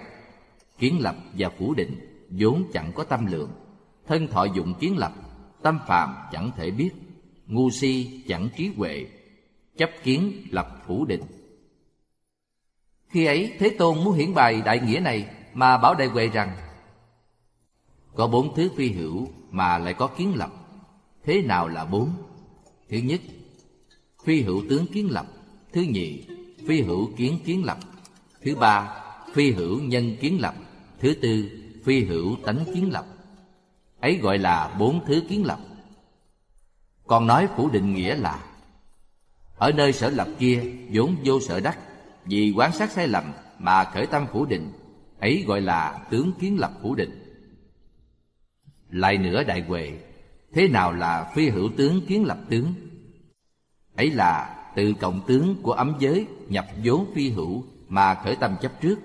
kiến lập và phủ định vốn chẳng có tâm lượng, thân thọ dụng kiến lập, tâm phạm chẳng thể biết, ngu si chẳng trí huệ, chấp kiến lập phủ định. Khi ấy Thế Tôn muốn hiển bày đại nghĩa này mà bảo đại huệ rằng có bốn thứ phi hữu mà lại có kiến lập. Thế nào là bốn? Thứ nhất, phi hữu tướng kiến lập. Thứ nhị phi hữu kiến kiến lập. Thứ ba, phi hữu nhân kiến lập. Thứ tư, phi hữu tánh kiến lập. Ấy gọi là bốn thứ kiến lập. Còn nói phủ định nghĩa là ở nơi sở lập kia, vốn vô sở đắc, Vì quán sát sai lầm mà khởi tâm phủ định, Ấy gọi là tướng kiến lập phủ định. Lại nữa đại huệ, thế nào là phi hữu tướng kiến lập tướng? Ấy là từ cộng tướng của ấm giới nhập vốn phi hữu mà khởi tâm chấp trước.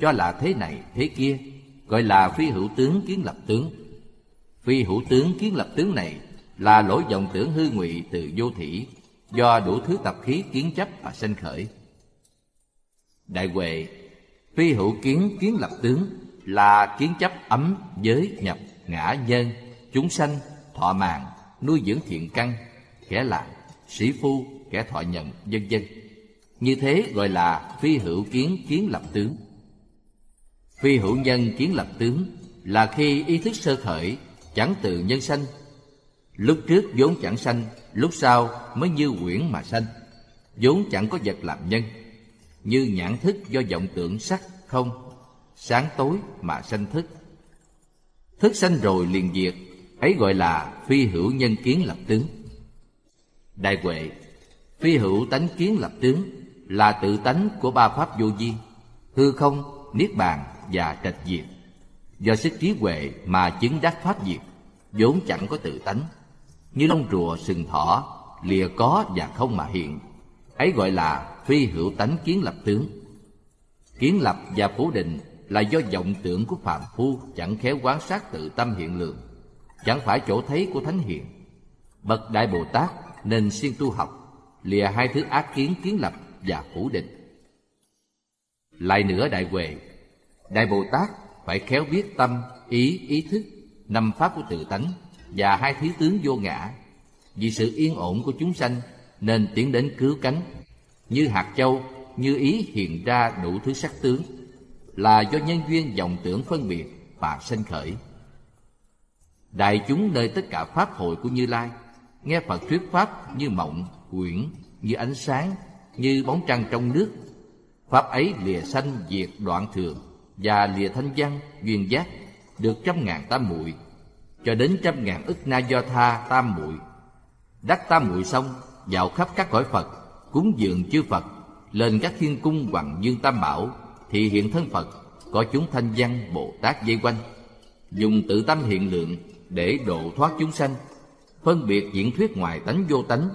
Cho là thế này, thế kia, gọi là phi hữu tướng kiến lập tướng. Phi hữu tướng kiến lập tướng này là lỗi vọng tưởng hư ngụy từ vô thủy do đủ thứ tập khí kiến chấp và sinh khởi. Đại huệ phi hữu kiến kiến lập tướng, là kiến chấp ấm giới nhập ngã nhân, chúng sanh thọ mạng, nuôi dưỡng thiện căn, kẻ làm sĩ phu, kẻ thọ nhận, vân vân. Như thế gọi là phi hữu kiến kiến lập tướng. Phi hữu nhân kiến lập tướng là khi ý thức sơ khởi, chẳng từ nhân sanh, lúc trước vốn chẳng sanh lúc sau mới như quyển mà sanh. Vốn chẳng có vật làm nhân như nhãn thức do vọng tưởng sắc không sáng tối mà sanh thức. Thức sanh rồi liền diệt Ấy gọi là phi hữu nhân kiến lập tướng. Đại huệ Phi hữu tánh kiến lập tướng Là tự tánh của ba pháp vô vi Hư không, niết bàn và trạch diệt. Do sức trí huệ mà chứng đắc pháp diệt vốn chẳng có tự tánh. Như lông rùa sừng thỏ, Lìa có và không mà hiện Ấy gọi là phi hữu tánh kiến lập tướng. Kiến lập và phủ định là do vọng tưởng của phàm phu chẳng khéo quán sát tự tâm hiện lượng chẳng phải chỗ thấy của thánh hiện bậc đại bồ tát nên siêng tu học, lìa hai thứ ác kiến kiến lập và phủ định. Lại nữa đại huệ, đại bồ tát phải khéo biết tâm, ý ý thức, năm pháp của tự tánh và hai thí tướng vô ngã vì sự yên ổn của chúng sanh nên tiến đến cứu cánh như hạt châu như ý hiện ra đủ thứ sắc tướng là do nhân duyên vọng tưởng phân biệt và sanh khởi. Đại chúng nơi tất cả pháp hội của Như Lai, nghe Phật thuyết pháp như mộng, quyển, như ánh sáng, như bóng trăng trong nước. Pháp ấy lìa sanh diệt đoạn thường và lìa thanh văn, duyên giác, được trăm ngàn tam muội cho đến trăm ngàn ức na do tha tam muội. Đắc tam muội xong, vào khắp các cõi phật, cúng dường chư phật, lên các thiên cung hoàng dương tam bảo, thì hiện thân Phật, có chúng thanh văn Bồ Tát dây quanh. Dùng tự tâm hiện lượng để độ thoát chúng sanh, phân biệt diễn thuyết ngoài tánh vô tánh,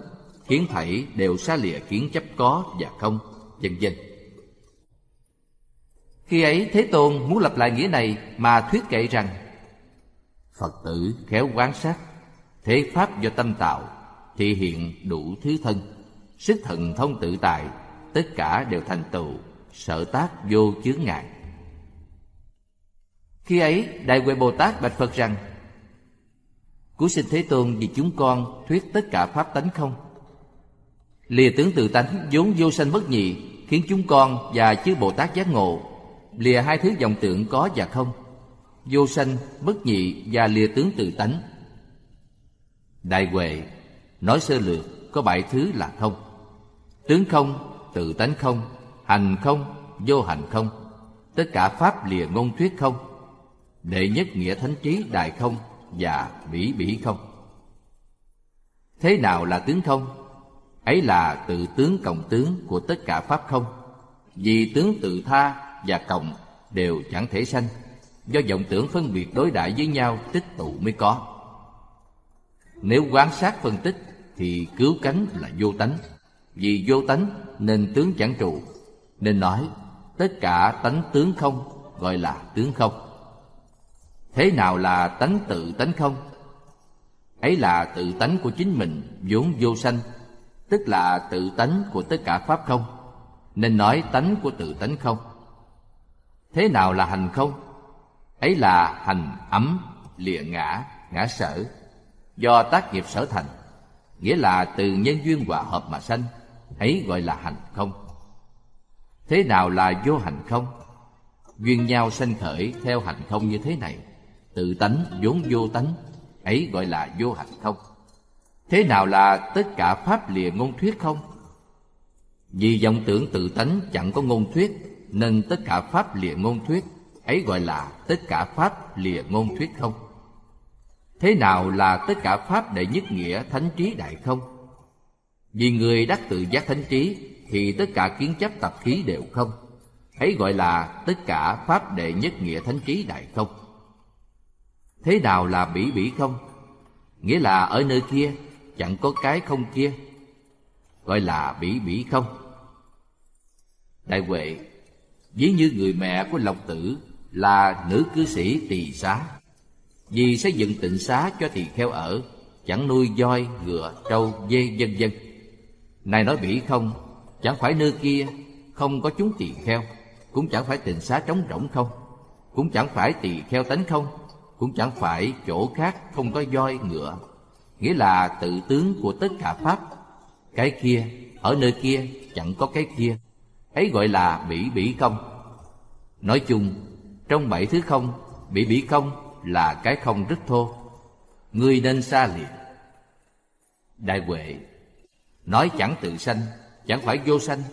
khiến thảy đều xa lìa kiến chấp có và không, vân vân. Khi ấy thế tôn muốn lập lại nghĩa này mà thuyết kệ rằng phật tử khéo quán sát, thế pháp do tâm tạo thì hiện đủ thứ thân. Sức thần thông tự tại, tất cả đều thành tựu, sở tác vô chướng ngại. Khi ấy, đại huệ bồ tát bạch phật rằng cứu sinh thế tôn vì chúng con thuyết tất cả pháp tánh không? Lìa tướng tự tánh vốn vô sanh bất nhị khiến chúng con và chư bồ tát giác ngộ, lìa hai thứ vọng tượng có và không? Vô sanh, bất nhị và lìa tướng tự tánh. Đại huệ nói sơ lược có bảy thứ là không. Tướng không, tự tánh không, hành không, vô hành không. Tất cả pháp lìa ngôn thuyết không. Đệ nhất nghĩa thánh trí đại không và bỉ bỉ không. Thế nào là tướng không? Ấy là tự tướng cộng tướng của tất cả pháp không. Vì tướng tự tha và cộng đều chẳng thể sanh do vọng tưởng phân biệt đối đãi với nhau, tích tụ mới có. Nếu quán sát phân tích, thì cứu cánh là vô tánh. Vì vô tánh nên tướng chẳng trụ, nên nói, tất cả tánh tướng không, gọi là tướng không. Thế nào là tánh tự tánh không? Ấy là tự tánh của chính mình vốn vô sanh, tức là tự tánh của tất cả pháp không, nên nói tánh của tự tánh không. Thế nào là hành không? Ấy là hành ấm, lìa ngã ngã sở. Do tác nghiệp sở thành, nghĩa là từ nhân duyên hòa hợp mà sanh, ấy gọi là hành không. Thế nào là vô hành không? Duyên nhau sanh khởi theo hành không như thế này, tự tánh vốn vô tánh, ấy gọi là vô hành không. Thế nào là tất cả pháp lìa ngôn thuyết không? Vì vọng tưởng tự tánh chẳng có ngôn thuyết, nên tất cả pháp lìa ngôn thuyết ấy gọi là tất cả pháp lìa ngôn thuyết không? Thế nào là tất cả pháp đệ nhất nghĩa thánh trí đại không? Vì người đắc tự giác thánh trí thì tất cả kiến chấp tập khí đều không. Ấy gọi là tất cả pháp đệ nhất nghĩa thánh trí đại không. Thế nào là bỉ bỉ không? Nghĩa là ở nơi kia, chẳng có cái không kia. Gọi là bỉ bỉ không. Đại huệ, ví như người mẹ của lộc tử là nữ cư sĩ tỳ xá. Vì xây dựng tịnh xá cho tỳ kheo ở, chẳng nuôi voi, ngựa, trâu, dê, vân vân. Này nói bỉ không, chẳng phải nơi kia không có chúng tỳ kheo, cũng chẳng phải tịnh xá trống rỗng không, cũng chẳng phải tỳ kheo tánh không, cũng chẳng phải chỗ khác không có voi, ngựa. Nghĩa là tự tướng của tất cả pháp, cái kia, ở nơi kia chẳng có cái kia. Ấy gọi là bỉ bỉ không. Nói chung trong bảy thứ không bỉ bỉ không là cái không rất thô. Ngươi nên xa lìa đại huệ nói chẳng tự sanh, chẳng phải vô sanh.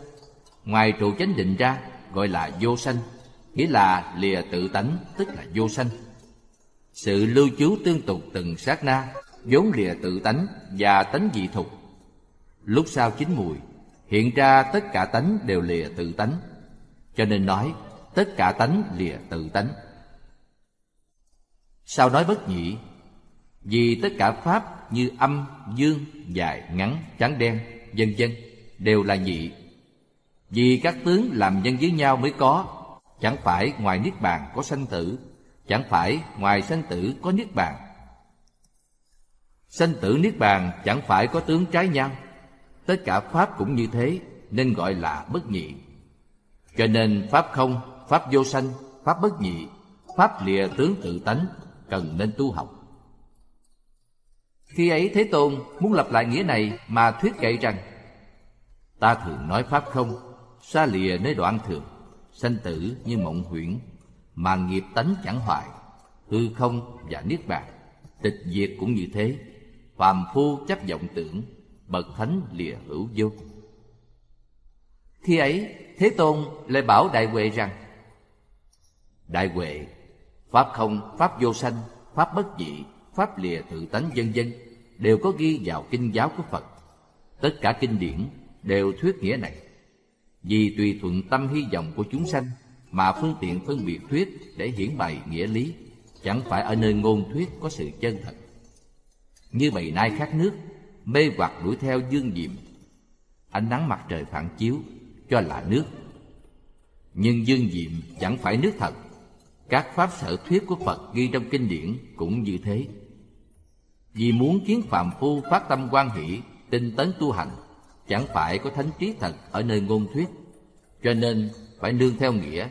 Ngoài trụ chánh định ra, gọi là vô sanh, nghĩa là lìa tự tánh, tức là vô sanh. Sự lưu trú tương tục từng sát na, vốn lìa tự tánh và tánh dị thục. Lúc sau chín mùi, hiện ra tất cả tánh đều lìa tự tánh. Cho nên nói tất cả tánh lìa tự tánh. Sao nói bất nhị, vì tất cả pháp như âm, dương, dài, ngắn, trắng, đen vân vân đều là nhị. Vì các tướng làm nhân với nhau mới có, chẳng phải ngoài niết bàn có sanh tử, chẳng phải ngoài sanh tử có niết bàn. Sanh tử niết bàn chẳng phải có tướng trái nhau. Tất cả pháp cũng như thế, nên gọi là bất nhị. Cho nên pháp không pháp vô sanh, pháp bất nhị, pháp lìa tướng tự tánh, cần nên tu học. Khi ấy thế tôn muốn lập lại nghĩa này mà thuyết kệ rằng, ta thường nói pháp không, xa lìa nơi đoạn thường, sanh tử như mộng huyễn, mà nghiệp tánh chẳng hoại, hư không và niết bàn, tịch diệt cũng như thế, phàm phu chấp vọng tưởng, bậc thánh lìa hữu vô. Khi ấy thế tôn lại bảo đại huệ rằng đại huệ, pháp không, pháp vô sanh, pháp bất dị, pháp lìa tự tánh vân vân đều có ghi vào kinh giáo của phật. Tất cả kinh điển đều thuyết nghĩa này. Vì tùy thuận tâm hy vọng của chúng sanh mà phương tiện phân biệt thuyết để hiển bày nghĩa lý, chẳng phải ở nơi ngôn thuyết có sự chân thật. Như bầy nai khát nước, mê hoặc đuổi theo dương diệm, ánh nắng mặt trời phản chiếu cho là nước. Nhưng dương diệm chẳng phải nước thật các pháp sở thuyết của phật ghi trong kinh điển cũng như thế. Vì muốn khiến phạm phu phát tâm quan hỷ, tinh tấn tu hành, chẳng phải có thánh trí thật ở nơi ngôn thuyết. Cho nên phải nương theo nghĩa